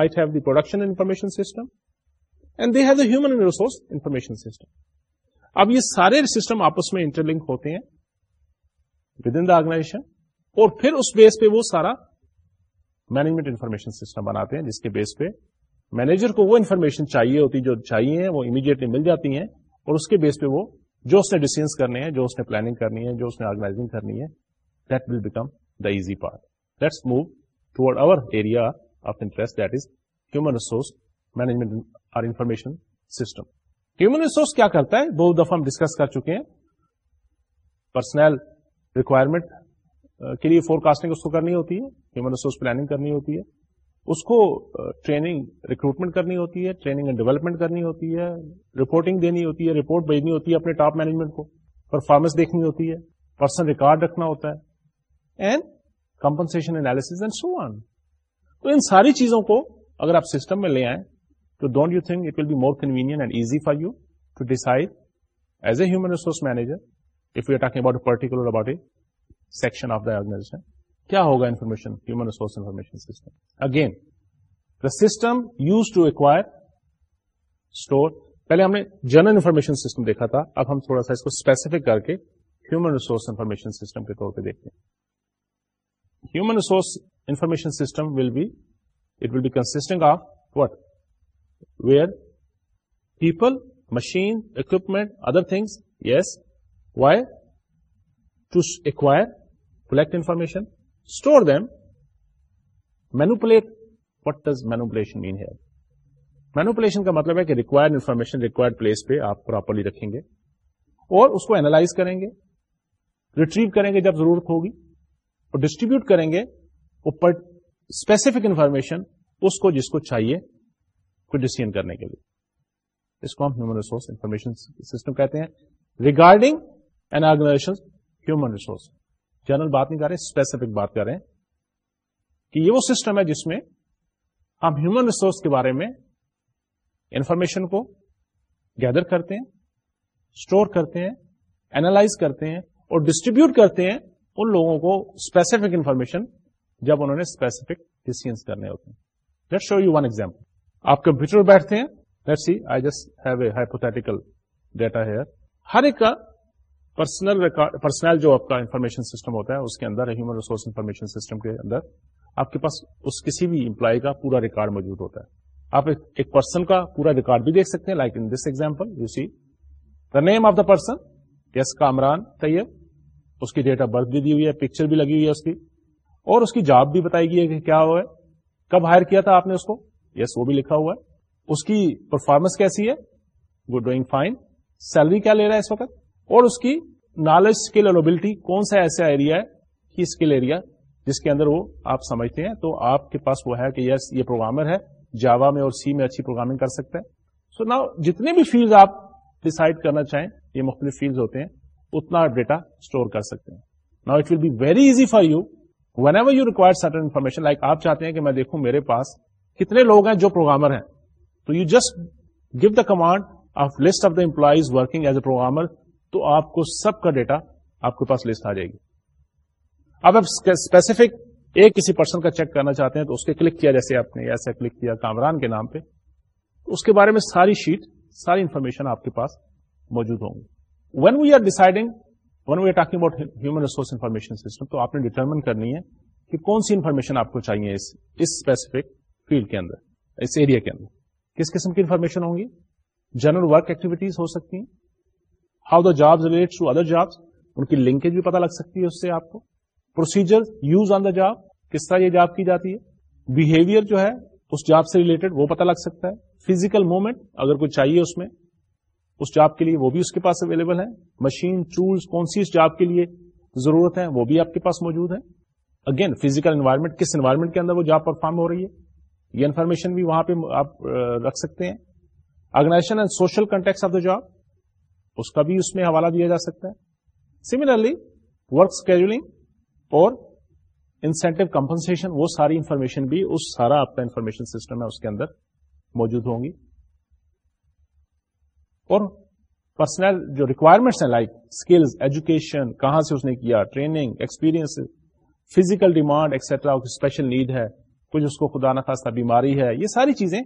might have the production information system, and they have the human resource information system. اب یہ سارے آپس میں interlink ہوتے ہیں organization اور پھر اس بیس پہ وہ سارا مینجمنٹ انفارمیشن سسٹم بناتے ہیں جس کے بیس پہ مینیجر کو وہ انفارمیشن چاہیے ہوتی جو چاہیے وہ امیڈیٹلی مل جاتی ہیں اور اس کے بیس پہ وہ جو اس نے ڈیسیزنس کرنے ہیں جو اس نے پلاننگ کرنی ہے جو اس نے آرگنائزنگ کرنی ہے that will become the easy part let's move ٹوڈ our area of interest that is human resource management اور انفارمیشن سسٹم ہیومن ریسورس کیا کرتا ہے دو دفعہ ہم ڈسکس کر چکے ہیں پرسنل ریکوائرمنٹ کے لیے فور کاسٹنگ اس کو کرنی ہوتی ہے ہیومن ریسورس پلاننگ کرنی ہوتی ہے اس کو ٹریننگ ریکروٹمنٹ کرنی ہوتی ہے ٹریننگ اینڈ ڈیولپمنٹ کرنی ہوتی ہے رپورٹنگ دینی ہوتی ہے رپورٹ بھیجنی ہوتی ہے اپنے ٹاپ مینجمنٹ کو پرفارمنس دیکھنی ہوتی ہے پرسنل ریکارڈ رکھنا ہوتا ہے and compensation analysis and so on تو ان ساری چیزوں کو اگر آپ سسٹم میں لے آئیں تو don't you think it will be more convenient and easy for you to decide as a human resource manager if you are about particular about a section of the organization کیا ہوگا information human resource information system again the system use to acquire store پہلے ہم نے general information system دیکھا تھا اب ہم تھوڑا سا اس کو اسپیسیفک کر کے ہیومن ریسورس انفارمیشن سسٹم کے طور پہ دیکھتے ہیں human resource information system will be it will be consisting of what where people machine equipment other things yes why to acquire collect information manipulate what does manipulation mean have manipulation کا مطلب ہے کہ required information required place پہ آپ properly رکھیں گے اور اس کو اینالائز کریں گے ریٹریو کریں گے جب ضرورت ہوگی اور ڈسٹریبیوٹ کریں گے اوپر اسپیسیفک انفارمیشن اس کو جس کو چاہیے ڈسین کرنے کے لیے اس کو ہم ہیومن ریسورس انفارمیشن سسٹم کہتے ہیں regarding organization human resource general بات نہیں کر رہے اسپیسیفک بات کر رہے ہیں کہ یہ وہ سسٹم ہے جس میں ہم ہیومن ریسورس کے بارے میں انفارمیشن کو گیدر کرتے ہیں اسٹور کرتے ہیں اینالائز کرتے ہیں اور ڈسٹریبیوٹ کرتے ہیں ان لوگوں کو اسپیسیفک انفارمیشن جب انہوں نے اسپیسیفک ڈیسیزنس کرنے ہوتے ہیں let show you one example آپ کمپیوٹر بیٹھتے ہیں ڈیٹا ہیئر ہر ایک کا پرسنل پرسنل جو آپ کا انفارمیشن سسٹم ہوتا ہے اس کے اندر ہیومن ریسورس انفارمیشن سسٹم کے اندر آپ کے پاس اس کسی بھی امپلائی کا پورا ریکارڈ موجود ہوتا ہے آپ ایک پرسن کا پورا ریکارڈ بھی دیکھ سکتے ہیں like in this example you see the name of the person yes Kamran Tayyab اس کی ڈیٹ آف برتھ بھی دی ہوئی ہے پکچر بھی لگی ہوئی ہے اس کی اور اس کی جاب بھی بتائی گئی ہے کہ کیا ہوا ہے کب ہائر کیا تھا آپ نے اس کو یس yes, وہ بھی لکھا ہوا ہے اس کی پرفارمنس کیسی ہے گڈ ڈوئنگ فائن سیلری کیا لے رہا ہے اس وقت اور اس کی نالج اسکل اویلیبلٹی کون سا ایسا ایریا ہے کہ اسکل ایریا جس کے اندر وہ آپ سمجھتے ہیں تو آپ کے پاس وہ ہے کہ یس یہ پروگرامر ہے جاوا میں اور سی میں اچھی پروگرامنگ کر سکتے ہیں سو نہ جتنے بھی فیلڈ آپ ڈسائڈ کرنا چاہیں یہ مختلف فیلڈ ہوتے ہیں اتنا آپ ڈیٹا اسٹور کر سکتے ہیں نا it will be very easy for you whenever you require certain information like آپ چاہتے ہیں کہ میں دیکھوں میرے پاس کتنے لوگ ہیں جو پروگرامر ہیں تو you just give the command of list of the employees working as a programmer تو آپ کو سب کا ڈیٹا آپ کے پاس لسٹ آ جائے گی اب آپ اسپیسیفک ایک کسی پرسن کا چیک کرنا چاہتے ہیں تو اس کے کلک کیا جیسے آپ نے ایسا کلک کیا کامران کے نام پہ اس کے بارے میں ساری شیٹ ساری انفارمیشن آپ کے پاس موجود ہوں گی when we are deciding when we are talking about human resource information system تو آپ نے ڈیٹرمن کرنی ہے کہ کون سی انفارمیشن آپ کو چاہیے اسپیسیفک فیلڈ کے اندر اس ایریا کے اندر کس قسم کی انفارمیشن ہوں گی جنرل ورک ایکٹیویٹیز ہو سکتی ہیں how the job to other jobs ان کی لنکیج بھی پتا لگ سکتی ہے اس سے آپ کو procedure use on the job کس طرح یہ جاب کی جاتی ہے بہیویئر جو ہے اس جاب سے ریلیٹڈ وہ پتا لگ سکتا ہے فیزیکل موومنٹ اگر کوئی چاہیے اس میں اس جاب کے لیے وہ بھی اس کے پاس اویلیبل ہے مشین ٹولس کون سی اس جاب کے لیے ضرورت ہے وہ بھی آپ کے پاس موجود ہے اگین فیزیکل انوائرمنٹ کس انوائرمنٹ کے اندر وہ جاب پرفارم ہو رہی ہے یہ انفارمیشن بھی وہاں پہ آپ رکھ سکتے ہیں organization and social contact of the job اس کا بھی اس میں حوالہ دیا جا سکتا ہے سملرلی ورک اسکیڈولنگ اور انسینٹو کمپنسن وہ ساری انفارمیشن بھی اس سارا آپ کا انفارمیشن سسٹم ہے اس کے اندر موجود ہوں گی اور پرسنل جو ریکوائرمنٹس ہیں لائک اسکلز ایجوکیشن کہاں سے اس نے کیا training experience physical demand extra special need ہے کچھ اس کو خدا نخواستہ بیماری ہے یہ ساری چیزیں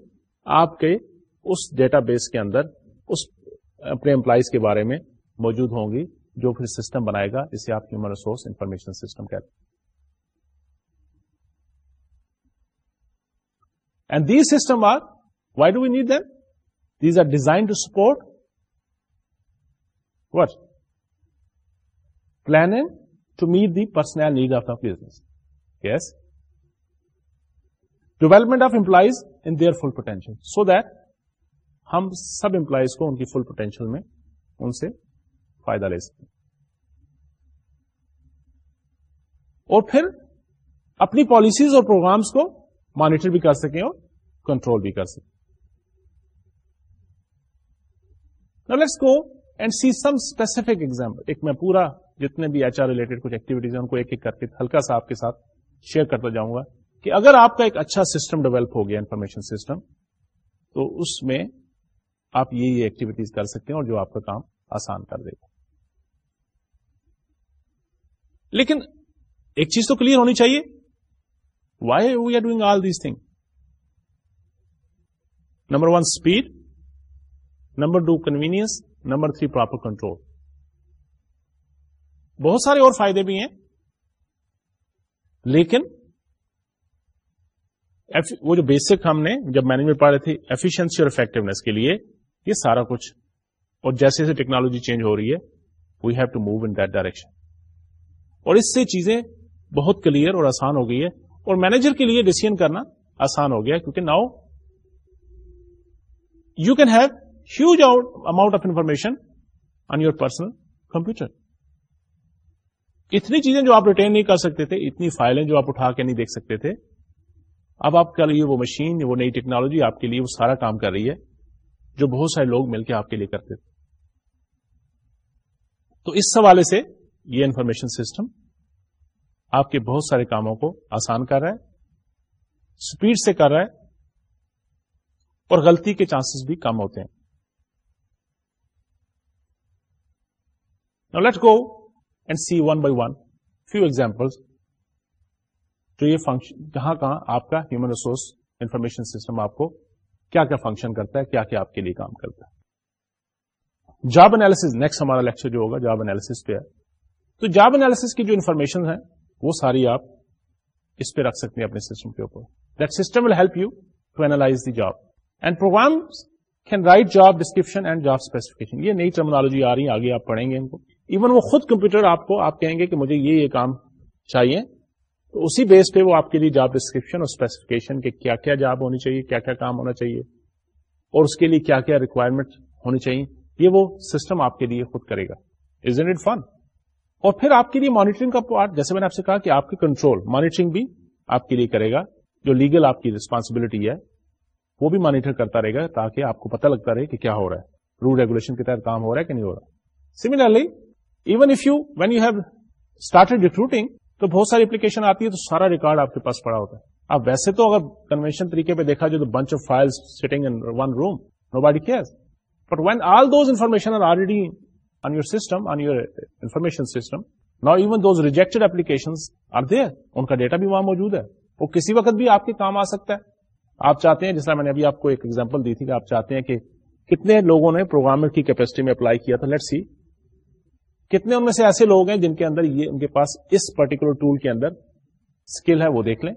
آپ کے اس ڈیٹا بیس کے اندر اس اپنے امپلائیز کے بارے میں موجود ہوں گی جو پھر سسٹم بنائے گا اسے آپ ہیومن ریسورس انفارمیشن سسٹم کہتے ہیں and these system are why do we need them these are design to support what planning to meet the personnel need of the business yes development of employees in their full potential so that ہم سب employees کو ان کی full potential میں ان سے فائدہ لے سکیں اور پھر اپنی پالیسیز اور پروگرامز کو مانیٹر بھی کر سکیں اور کنٹرول بھی کر سکیں اس کو میں پورا جتنے بھی ایچ آر ریلیٹڈ کچھ ایکٹیویٹیز ہیں ان کو ایک ایک کر کے ہلکا سا آپ کے ساتھ شیئر کرتا جاؤں گا کہ اگر آپ کا ایک اچھا سسٹم ڈیولپ ہو گیا انفارمیشن سسٹم تو اس میں آپ یہ ایکٹیویٹیز کر سکتے ہیں اور جو آپ کا کام آسان کر دے گا لیکن ایک چیز تو کلیئر ہونی چاہیے why we are doing all this thing number one speed number two convenience number three proper control بہت سارے اور فائدے بھی ہیں لیکن وہ جو بیسک ہم نے جب مینجمنٹ پڑھ رہے تھے ایفیشنسی اور افیکٹونیس کے لیے یہ سارا کچھ اور جیسے جیسے ٹیکنالوجی چینج ہو رہی ہے we have to move in that direction اور اس سے چیزیں بہت کلیئر اور آسان ہو گئی ہے اور مینیجر کے لیے ڈسیزن کرنا آسان ہو گیا کیونکہ now you can have huge amount of information on your personal computer اتنی چیزیں جو آپ ریٹین نہیں کر سکتے تھے اتنی فائلیں جو آپ اٹھا کے نہیں دیکھ سکتے تھے اب آپ کا لیے وہ مشین وہ نئی ٹیکنالوجی آپ کے لیے وہ سارا کام کر رہی ہے جو بہت سارے لوگ مل کے آپ کے لیے کرتے تھے تو اس حوالے سے یہ انفارمیشن سسٹم آپ کے بہت سارے کاموں کو آسان کر رہا ہے اسپیڈ سے کر رہا ہے اور غلطی کے چانسز بھی کم ہوتے ہیں let go and see one by one few example جو یہ فنکشن کہاں کہاں آپ کا ہیومن ریسورس انفارمیشن سسٹم آپ کو کیا کیا فنکشن کرتا ہے کیا کیا آپ کے لیے کام کرتا ہے جاب اینالس نیکسٹ ہمارا لیکچر جو ہوگا جاب انالس پہ ہے تو جاب انالس کی جو انفارمیشن ہے وہ ساری آپ اس پہ رکھ سکتے ہیں اپنے سسٹم کے اوپر that system will help you to analyze the job and program can write job description and job specification یہ نئی ٹرمنالوجی آ رہی ہے آگے آپ پڑھیں گے ان کو ایون وہ خود کمپیوٹر آپ کو آپ کہیں گے کہ مجھے یہ یہ کام چاہیے تو اسی بیس پہ وہ آپ کے لیے جاب ڈسکرپشن اور اسپیسیفکیشن کے کیا کیا جاب ہونی چاہیے کیا کیا کام ہونا چاہیے اور اس کے لیے کیا کیا ریکوائرمنٹ ہونی چاہیے یہ وہ سسٹم آپ کے لیے خود کرے گا از فن اور پھر آپ کے لیے مانیٹرنگ کا پارٹ جیسے میں نے آپ سے کہا کہ آپ کے کنٹرول مانیٹرنگ بھی آپ کے لیے کرے گا جو لیگل آپ کی ریسپانسبلٹی ہے وہ بھی مانیٹر کرتا رہے گا تاکہ آپ کو پتا لگتا رہے کہ کیا ہو رہا ہے رول ریگولیشن کے تحت کام ہو رہا ہے کہ نہیں ہو رہا similarly even if you when you have started recruiting تو بہت ساری اپلیکیشن آتی ہے تو سارا ریکارڈ آپ کے پاس پڑا ہوتا ہے آپ ویسے تو اگر کنوینشن طریقے پہ دیکھا جائے تو bunch of file sitting in one room nobody care but when all those information are already on your system on your information system نا even those rejected application are they ان کا ڈیٹا بھی وہاں موجود ہے وہ کسی وقت بھی آپ کے کام آ سکتا ہے آپ چاہتے ہیں جس طرح میں نے ابھی آپ کو ایک ایگزامپل دی تھی کہ آپ چاہتے ہیں کہ کتنے لوگوں نے پروگرامر کی کیپیسٹی میں اپلائی کیا تھا لیٹ سی کتنے ان میں سے ایسے لوگ ہیں جن کے اندر یہ ان کے پاس اس پرٹیکولر ٹول کے اندر اسکل ہے وہ دیکھ لیں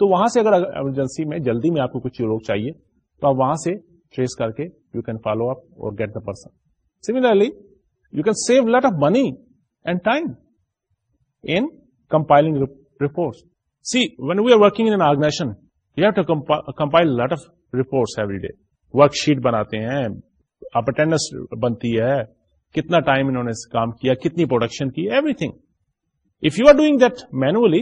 تو وہاں سے اگر ایمرجنسی میں جلدی میں آپ کو کچھ لوگ چاہیے تو آپ وہاں سے ٹریس کر کے یو کین فالو اپ اور get the person similarly you can save lot of money and time in compiling reports see when we are working compile lot of reports every day work sheet بناتے ہیں اپٹینڈنس attendance بنتی ہے کتنا time انہوں نے کام کیا کتنی پروڈکشن کی everything if you are doing that manually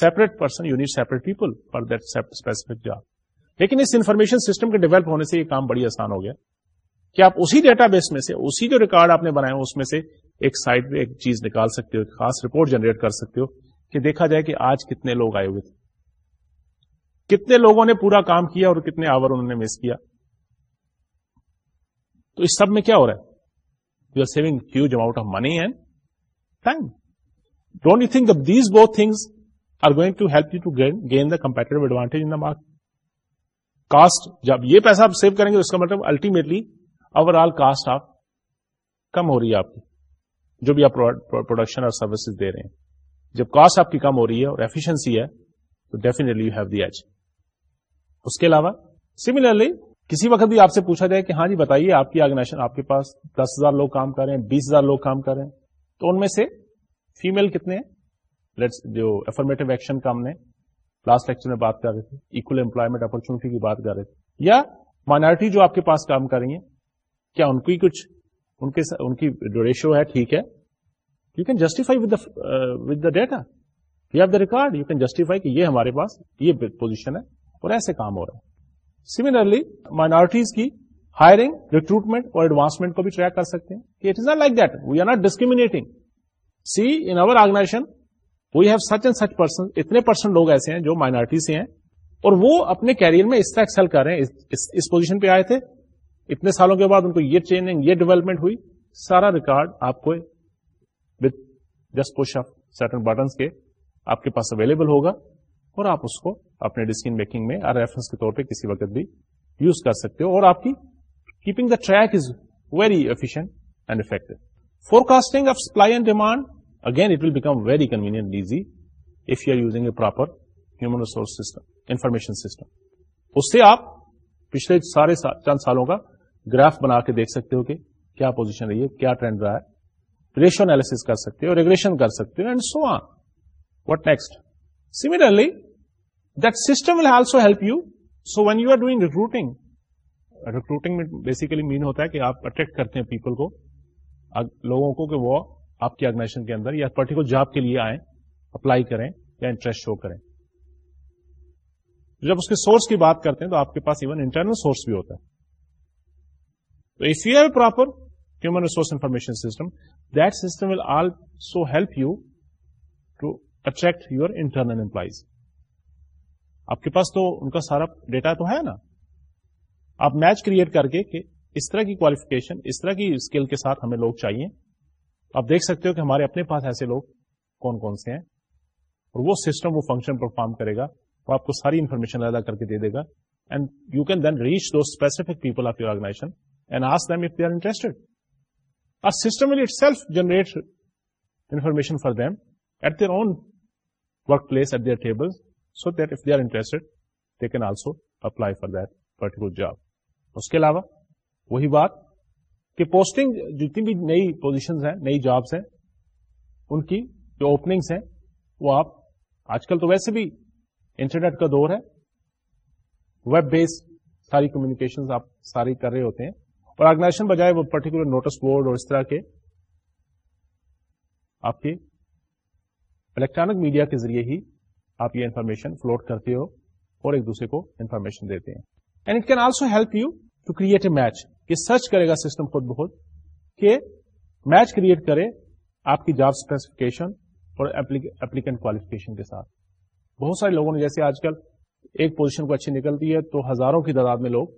separate person unit separate people for that specific job لیکن اس انفارمیشن سسٹم کے ڈیولپ ہونے سے یہ کام بڑی آسان ہو گیا کہ آپ اسی ڈیٹا بیس میں سے اسی جو ریکارڈ آپ نے بنایا اس میں سے ایک سائٹ پہ ایک چیز نکال سکتے ہو ایک خاص رپورٹ جنریٹ کر سکتے ہو کہ دیکھا جائے کہ آج کتنے لوگ آئے ہوئے تھے کتنے لوگوں نے پورا کام کیا اور کتنے آور انہوں نے مس کیا تو اس سب میں کیا ہو رہا ہے don't you think things to help you to gain gain the two advantage mark cost جب یہ پیسہ آپ سیو کریں گے اس کا مطلب الٹیمیٹلی اوور آل کاسٹ آپ کم ہو رہی ہے آپ کی جو بھی آپ پروڈکشن اور سروسز دے رہے ہیں جب کاسٹ آپ کی کم ہو رہی ہے اور ایفیشنسی ہے تو ڈیفینے سملرلی کسی وقت بھی آپ سے پوچھا جائے کہ ہاں جی بتائیے آپ کی آرگنائزیشن آپ کے پاس دس ہزار لوگ کام کر رہے ہیں بیس ہزار لوگ کام کر رہے ہیں تو ان میں سے فیمل کتنے ہیں لاسٹ لیکچر میں بات کر رہے تھے اکول امپلائمنٹ اپرچونٹی کی بات کر رہے تھے یا مائنارٹی جو آپ کے پاس کام کر رہی ہیں کیا ان کی کچھ ان کے ان کی جو ریشو ہے ٹھیک ہے you can justify with with the data you have the record you can justify کہ یہ ہمارے پاس یہ پوزیشن ہے اور ایسے کام ہو رہا ہے سملرلی مائنورٹیز کی ہائرنگ ریکروٹمنٹ اور ایڈوانسمنٹ کو بھی ٹریک کر سکتے ہیں کہ it is not like that we are not discriminating see in organization we have such and such person اتنے پرسن لوگ ایسے ہیں جو مائنورٹی سے ہیں اور وہ اپنے کیریئر میں اس طرح ایکسل کر رہے ہیں اس پوزیشن پہ آئے تھے اتنے سالوں کے بعد ان کو یہ ٹریننگ یہ ڈیولپمنٹ ہوئی سارا ریکارڈ آپ کو with just push of certain buttons کے آپ کے پاس اویلیبل ہوگا اور آپ اس کو اپنے ڈسکن میکنگ میں ریفرنس کے طور پہ کسی وقت بھی یوز کر سکتے ہو اور آپ کی keeping the track is very and forecasting of supply and demand again it will become very convenient easy if you are using a proper human resource system information system اس سے آپ پچھلے سارے چند سالوں کا گراف بنا کے دیکھ سکتے ہو کہ کیا پوزیشن رہی ہے کیا ٹرینڈ رہا ہے ریشو انالیس کر سکتے ہو ریگولیشن کر سکتے ہو and so on what next similarly system will also help you so when you are doing recruiting recruiting میں بیسیکلی مین ہوتا ہے کہ آپ اٹریکٹ کرتے ہیں پیپل کو لوگوں کو کہ وہ آپ کے آرگنائزیشن کے اندر یا پرٹیکولر جاب کے لیے آئیں اپلائی کریں یا انٹرسٹ شو کریں جب اس کے سورس کی بات کرتے ہیں تو آپ کے پاس ایون انٹرنل سورس بھی ہوتا ہے تو if you proper human resource information system that system will also help you to attract your internal employees آپ کے پاس تو ان کا سارا ڈیٹا تو ہے نا آپ میچ کریٹ کر کے کہ اس طرح کی کوالیفکیشن اس طرح کی اسکل کے ساتھ ہمیں لوگ چاہیے آپ دیکھ سکتے ہو کہ ہمارے اپنے پاس ایسے لوگ کون کون سے ہیں اور وہ سسٹم وہ فنکشن پرفارم کرے گا وہ آپ کو ساری انفارمیشن ادا کر کے دے دے گا and you can then reach to specific people of you organization and as if they are interested our system will itself generate information for them at their own workplace at their table so that if this they can also apply for particular job اس کے علاوہ وہی بات کہ posting جتنی بھی نئی positions ہیں نئی جابس ہیں ان کی جو اوپننگس ہیں وہ آپ آج کل تو ویسے بھی انٹرنیٹ کا دور ہے ویب بیس ساری کمیونیکیشن آپ ساری کر رہے ہوتے ہیں اور آرگنائزیشن بجائے وہ پرٹیکولر نوٹس بورڈ اور اس طرح کے آپ کے الیکٹرانک میڈیا کے ذریعے ہی آپ یہ انفارمیشن فلوٹ کرتے ہو اور ایک دوسرے کو انفارمیشن دیتے ہیں and it can also help you to create a match یہ سرچ کرے گا سسٹم خود بخود کہ میچ کریٹ کرے آپ کی جاب اسپیسیفکیشن اور اپلیکینٹ کوالیفکیشن کے ساتھ بہت سارے لوگوں نے جیسے آج کل ایک پوزیشن کو اچھی نکلتی ہے تو ہزاروں کی تعداد میں لوگ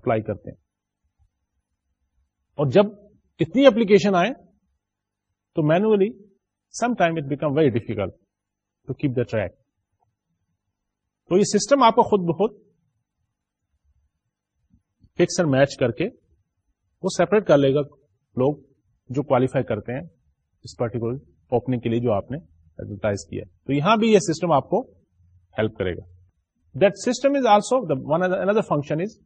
اپلائی کرتے ہیں اور جب اتنی اپلیکیشن آئے تو manually sometime it become very difficult to keep the track تو یہ سسٹم آپ کو خود بخود فکس میچ کر کے وہ سیپریٹ کر لے گا لوگ جو کوالیفائی کرتے ہیں اس پرٹیکولر اوپننگ کے لیے جو آپ نے ایڈورٹائز کیا تو یہاں بھی یہ سسٹم آپ کو ہیلپ کرے گا that system is also another function is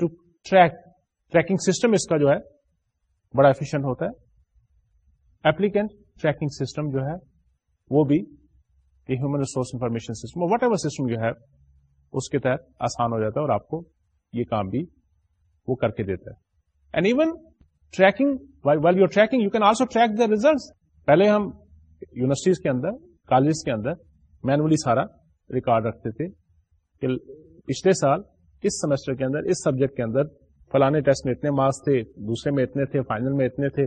to track tracking system اس کا جو ہے بڑا ایفیشنٹ ہوتا ہے اپلیکینٹ ٹریکنگ سسٹم جو ہے وہ بھی human resource information system whatever system you ہے اس کے تحت آسان ہو جاتا ہے اور آپ کو یہ کام بھی وہ کر کے دیتا ہے and even tracking tracking well you can also track the پہلے ہم یونیورسٹیز کے اندر کالجز کے اندر مینولی سارا ریکارڈ رکھتے تھے کہ پچھلے سال اس سیمسٹر کے اندر اس سبجیکٹ کے اندر فلانے ٹیسٹ میں اتنے مارکس تھے دوسرے میں اتنے تھے فائنل میں اتنے تھے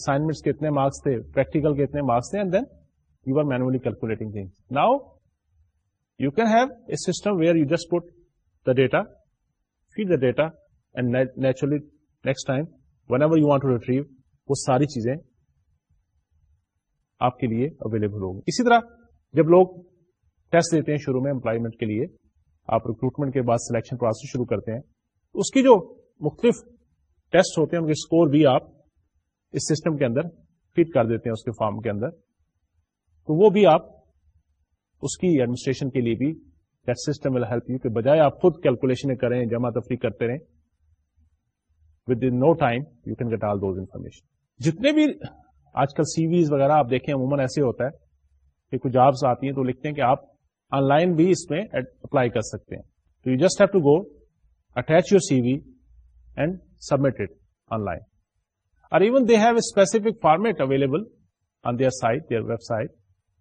اسائنمنٹس کے اتنے مارکس تھے پریکٹیکل کے اتنے مارکس تھے and then manipulating now you can have a some where you just put the data fit the data naturally retrieve وہ ساری چیزیں آپ کے لیے اویلیبل ہوگی اسی طرح جب لوگ ٹیسٹ دیتے ہیں شروع میں امپلائمنٹ کے لیے آپ ریکروٹمنٹ کے بعد سلیکشن پروسیس شروع کرتے ہیں اس کی جو مختلف ٹیسٹ ہوتے ہیں ان کے اسکور بھی آپ اس سسٹم کے اندر فٹ کر دیتے ہیں اس کے فارم کے اندر تو وہ بھی آپ اس کی ایڈمنسٹریشن کے لیے بھی that system will help you کے بجائے آپ خود کیلکولیشن کریں جمع تفریح کرتے رہیں within no time you can get all those information جتنے بھی آج کل سی ویز وغیرہ آپ دیکھیں عموماً ایسے ہوتا ہے کہ کچھ جابس آتی ہیں تو لکھتے ہیں کہ آپ آن لائن بھی اس میں اپلائی کر سکتے ہیں تو you just have to go attach your C V and submit it online اور even they have a specific format available on their site their website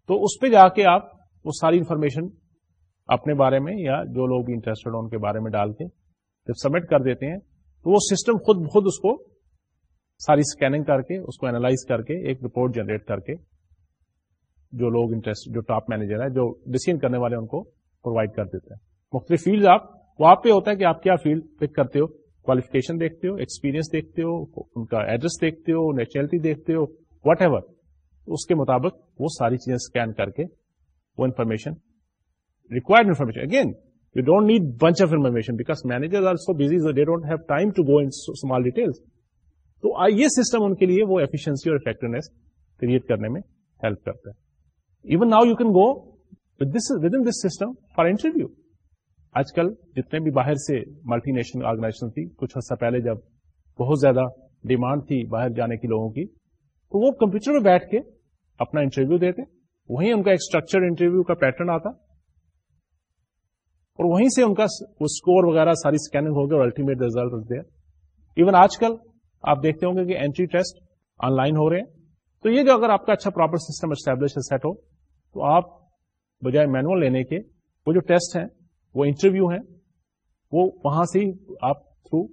تو اس پہ جا کے آپ وہ ساری انفارمیشن اپنے بارے میں یا جو لوگ بھی انٹرسٹڈ ان کے بارے میں ڈال کے جب سبمٹ کر دیتے ہیں تو وہ سسٹم خود بخود اس کو ساری اسکیننگ کر کے اس کو اینالائز کر کے ایک رپورٹ جنریٹ کر کے جو لوگ انٹرسٹ جو ٹاپ مینیجر ہیں جو ڈسیزن کرنے والے ان کو پرووائڈ کر دیتے ہیں مختلف فیلڈ آپ وہ آپ پہ ہوتا ہے کہ آپ کیا فیلڈ پک کرتے ہو کوالیفکیشن دیکھتے ہو ایکسپیرینس دیکھتے ہو ان کا ایڈریس دیکھتے ہو نیچرلٹی دیکھتے ہو وٹ ایور اس کے مطابق وہ ساری چیزیں اسکین کر کے وہ information required information again you don't need bunch of information because manager are so busy they don't have time to go in small تو یہ سسٹم ان کے لیے وہ ایفیشنسی اور افیکٹونیس کریٹ کرنے میں ہیلپ کرتا ہے even now you can go this within this system for interview آج کل جتنے بھی باہر سے ملٹی نیشنل آرگنائزیشن تھی کچھ عرصہ پہلے جب بہت زیادہ ڈیمانڈ تھی باہر جانے کی لوگوں کی تو وہ کمپیوٹر پہ بیٹھ کے اپنا انٹرویو دیتے وہیں ان کا ایک اسٹرکچر انٹرویو کا پیٹرن آتا اور وہیں سے ان کا اسکور وغیرہ ساری اسکیننگ ہو گیا اور الٹیمیٹ ریزلٹ ایون آج کل آپ دیکھتے ہوں گے کہ اینٹری ٹیسٹ آن لائن ہو رہے ہیں تو یہ جو اگر آپ کا اچھا پراپر سسٹم اسٹیبلش سیٹ ہو تو آپ بجائے مینوئل لینے کے وہ جو ٹیسٹ ہیں وہ انٹرویو ہیں وہ وہاں سے ہی آپ تھرو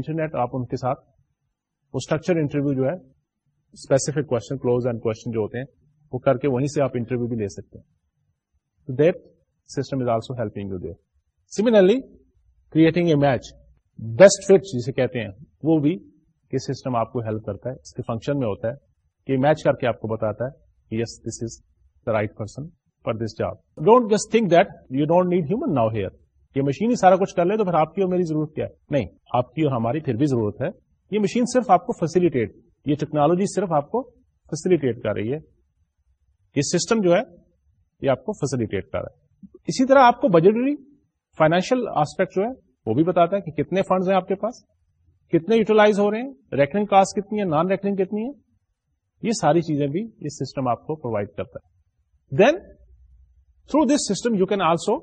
انٹرنیٹ آپ ان کے ساتھ وہ اسٹرکچر انٹرویو جو ہے specific question close end question جو ہوتے ہیں وہ کر کے وہیں سے آپ انٹرویو بھی لے سکتے ہیں that system is also helping you similarly creating a match best fit جسے کہتے ہیں وہ بھی کہ سسٹم آپ کو ہیلپ کرتا ہے اس کے فنکشن میں ہوتا ہے کہ میچ کر کے آپ کو بتاتا ہے کہ yes this is the right person for this job don't just think that you don't need human now here یہ مشین ہی سارا کچھ کر لے تو پھر آپ کی اور میری ضرورت کیا ہے نہیں آپ کی اور ہماری پھر بھی ضرورت ہے یہ مشین صرف آپ کو فیسلٹیٹ یہ ٹیکنالوجی صرف آپ کو فیسلٹیٹ کر رہی ہے یہ سسٹم جو ہے یہ آپ کو فیسلٹیٹ کر رہا ہے اسی طرح آپ کو بجٹری فائنینشیل آسپیکٹ جو ہے وہ بھی بتاتا ہے کہ کتنے فنڈز ہیں آپ کے پاس کتنے یوٹیلائز ہو رہے ہیں ریکرنگ کاسٹ کتنی ہے نان ریکنگ کتنی ہے یہ ساری چیزیں بھی یہ سسٹم آپ کو پرووائڈ کرتا ہے then through this system you can also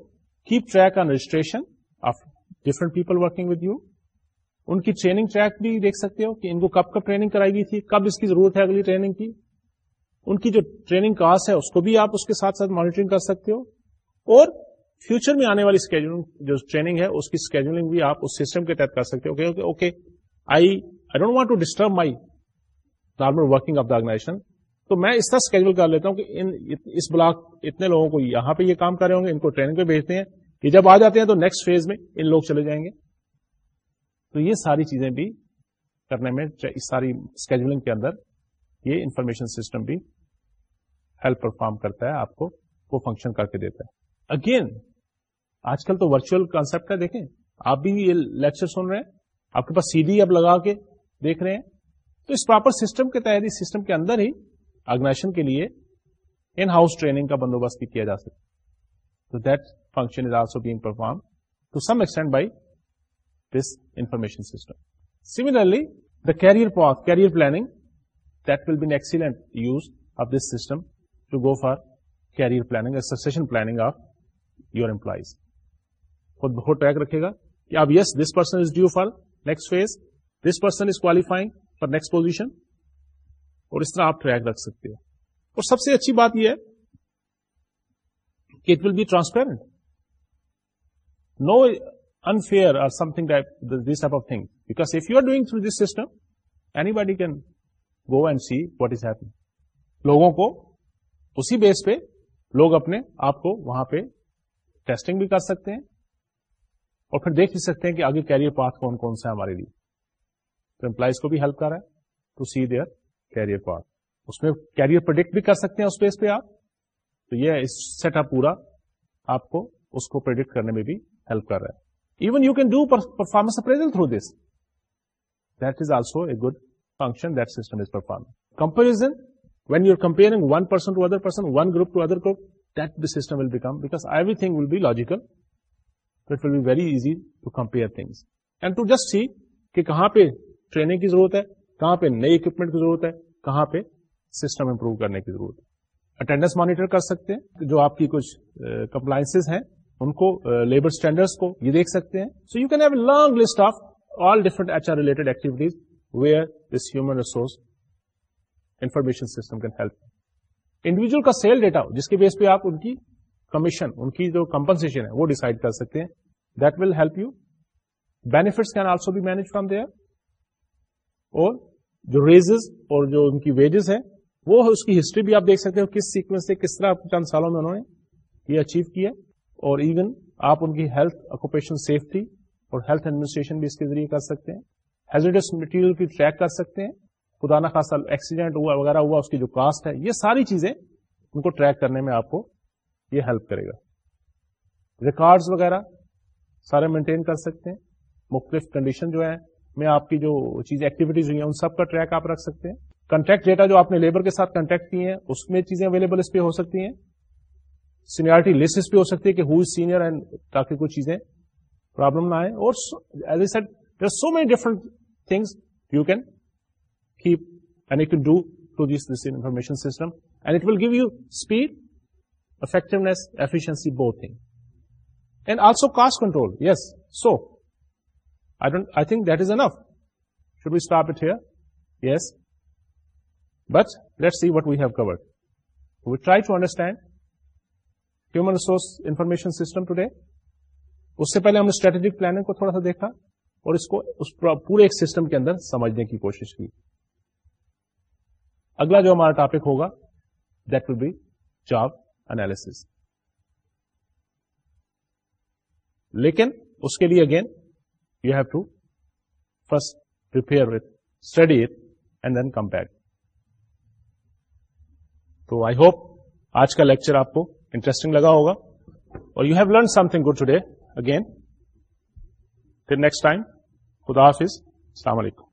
keep track on registration of different people working with you in key training track بھی دیکھ سکتے ہو کہ ان کو کب کب ٹریننگ کرائی گئی تھی کب اس کی ضرورت ہے اگلی ٹریننگ کی ان کی جو ٹریننگ کاسٹ ہے اس کو بھی آپ اس کے ساتھ ساتھ مانیٹرنگ کر سکتے ہو اور فیوچر میں آنے والی جو ٹریننگ ہے اس کی اسکیجولنگ بھی آپ اس سسٹم کے تحت کر سکتے ہو okay I I don't want to disturb my normal working of the organization تو میں اس طرح اسکیجول کر لیتا ہوں کہ اس بلاک اتنے لوگوں کو یہاں پہ یہ کام کر رہے ہوں گے ان کو ٹریننگ پہ بھیجتے ہیں یہ جب آ جاتے ہیں تو نیکسٹ فیز میں ان لوگ چلے جائیں گے تو یہ ساری چیزیں بھی کرنے میں ساری اسکیڈولنگ کے اندر یہ انفارمیشن سسٹم بھی ہیلپ پرفارم کرتا ہے آپ کو وہ فنکشن کر کے دیتا ہے اگین آج کل تو ورچوئل کانسپٹ ہے دیکھیں آپ بھی یہ لیکچر سن رہے ہیں آپ کے پاس سی ڈی اب لگا کے دیکھ رہے ہیں تو اس پراپر سسٹم کے تحت اس سسٹم کے اندر ہی آرگنائزیشن کے لیے ان ہاؤس ٹریننگ کا بندوبست بھی کیا جا سکتا ہے تو that function is also being perform to some extend by information system similarly the career put career planning that will balance use آپ this system to go for career planning planning of your employees خود بہت track رکھے گا کہ آپ yes this person is due fall next phase this person is qualifying for next position اور اس طرح آپ ٹریک رکھ سکتے ہو اور سب سے اچھی بات یہ it will be transparent no unfair or something this type of thing. Because if you are doing through this system, anybody can go and see what is happening. لوگوں کو اسی بیس پہ لوگ اپنے آپ کو وہاں پہ ٹیسٹنگ بھی کر سکتے ہیں اور پھر دیکھ بھی سکتے ہیں کہ آگے کیریئر پاتھ کون کون سا ہے ہمارے لیے تو امپلائیز کو بھی ہیلپ کر رہا ہے to see their career path اس میں کیریئر پرڈکٹ بھی کر سکتے ہیں اس بیس پہ آپ تو یہ سیٹ اپ پورا آپ کو اس کو پرڈکٹ کرنے میں بھی ہیلپ کر رہا ہے good functions when you comparing will be logical be very easy to compare کی ضرورت ہے کہاں پہ نئی اکوپمنٹ کی ضرورت ہے کہاں پہ سسٹم امپروو کرنے کی ضرورت ہے اٹینڈنس مانیٹر کر سکتے ہیں جو آپ کی کچھ اپلائسیز ہیں ان کو لیبر uh, اسٹینڈرڈس کو یہ دیکھ سکتے ہیں so you can have a long list of all different H R related activities where this human resource information system can help individual کا سیل ڈیٹا جس کے بیس پہ آپ ان کی کمیشن ان کی جو کمپنسن ہے وہ ڈیسائڈ کر سکتے ہیں that will help you benefits can also be manage from there اور جو ریزز اور جو ان کی ویجز ہے وہ اس کی ہسٹری بھی آپ دیکھ سکتے ہو کس سیکوینس سے کس طرح چند سالوں میں انہوں نے یہ اچیو کیا اور ایون آپ ان کی ہیلتھ آکوپیشن سیفٹی اور ہیلتھ ایڈمنسٹریشن بھی اس کے ذریعے کر سکتے ہیں ہیزڈس مٹیریل کی ٹریک کر سکتے ہیں خدا نا خاصا ایکسیڈنٹ ہوا وغیرہ ہوا اس کی جو کاسٹ ہے یہ ساری چیزیں ان کو ٹریک کرنے میں آپ کو یہ ہیلپ کرے گا ریکارڈز وغیرہ سارے مینٹین کر سکتے ہیں مختلف کنڈیشن جو ہے میں آپ کی جو چیزیں ایکٹیویٹیز ہوئی ہیں ان سب کا ٹریک آپ رکھ سکتے ہیں کنٹیکٹ ڈیٹا جو آپ نے لیبر کے ساتھ کنٹیکٹ کیے ہیں اس میں چیزیں اویلیبل اس پہ ہو سکتی ہیں سینئرٹی لسٹس بھی ہو سکتی ہے کہ ہو از سینئر اینڈ تاکہ کچھ چیزیں پرابلم نہ آئے اور as a set there are so many different things you can keep and you can do to this this information system and it will give you speed effectiveness efficiency both thing and also cost control yes so I don't I think that is enough should be stop it here yes but let see what we have covered we try to understand human resource information system to day اس سے پہلے ہم نے strategic planning کو تھوڑا سا دیکھا اور اس کو اس پورے ایک سسٹم کے اندر سمجھنے کی کوشش کی اگلا جو ہمارا ٹاپک ہوگا that will be job analysis لیکن اس کے لیے again you have to first prepare with study it and then come back تو آئی ہوپ آج کا لیکچر آپ کو انٹرسٹنگ لگا ہوگا اور you have learn something good today next time خدا حافظ السلام علیکم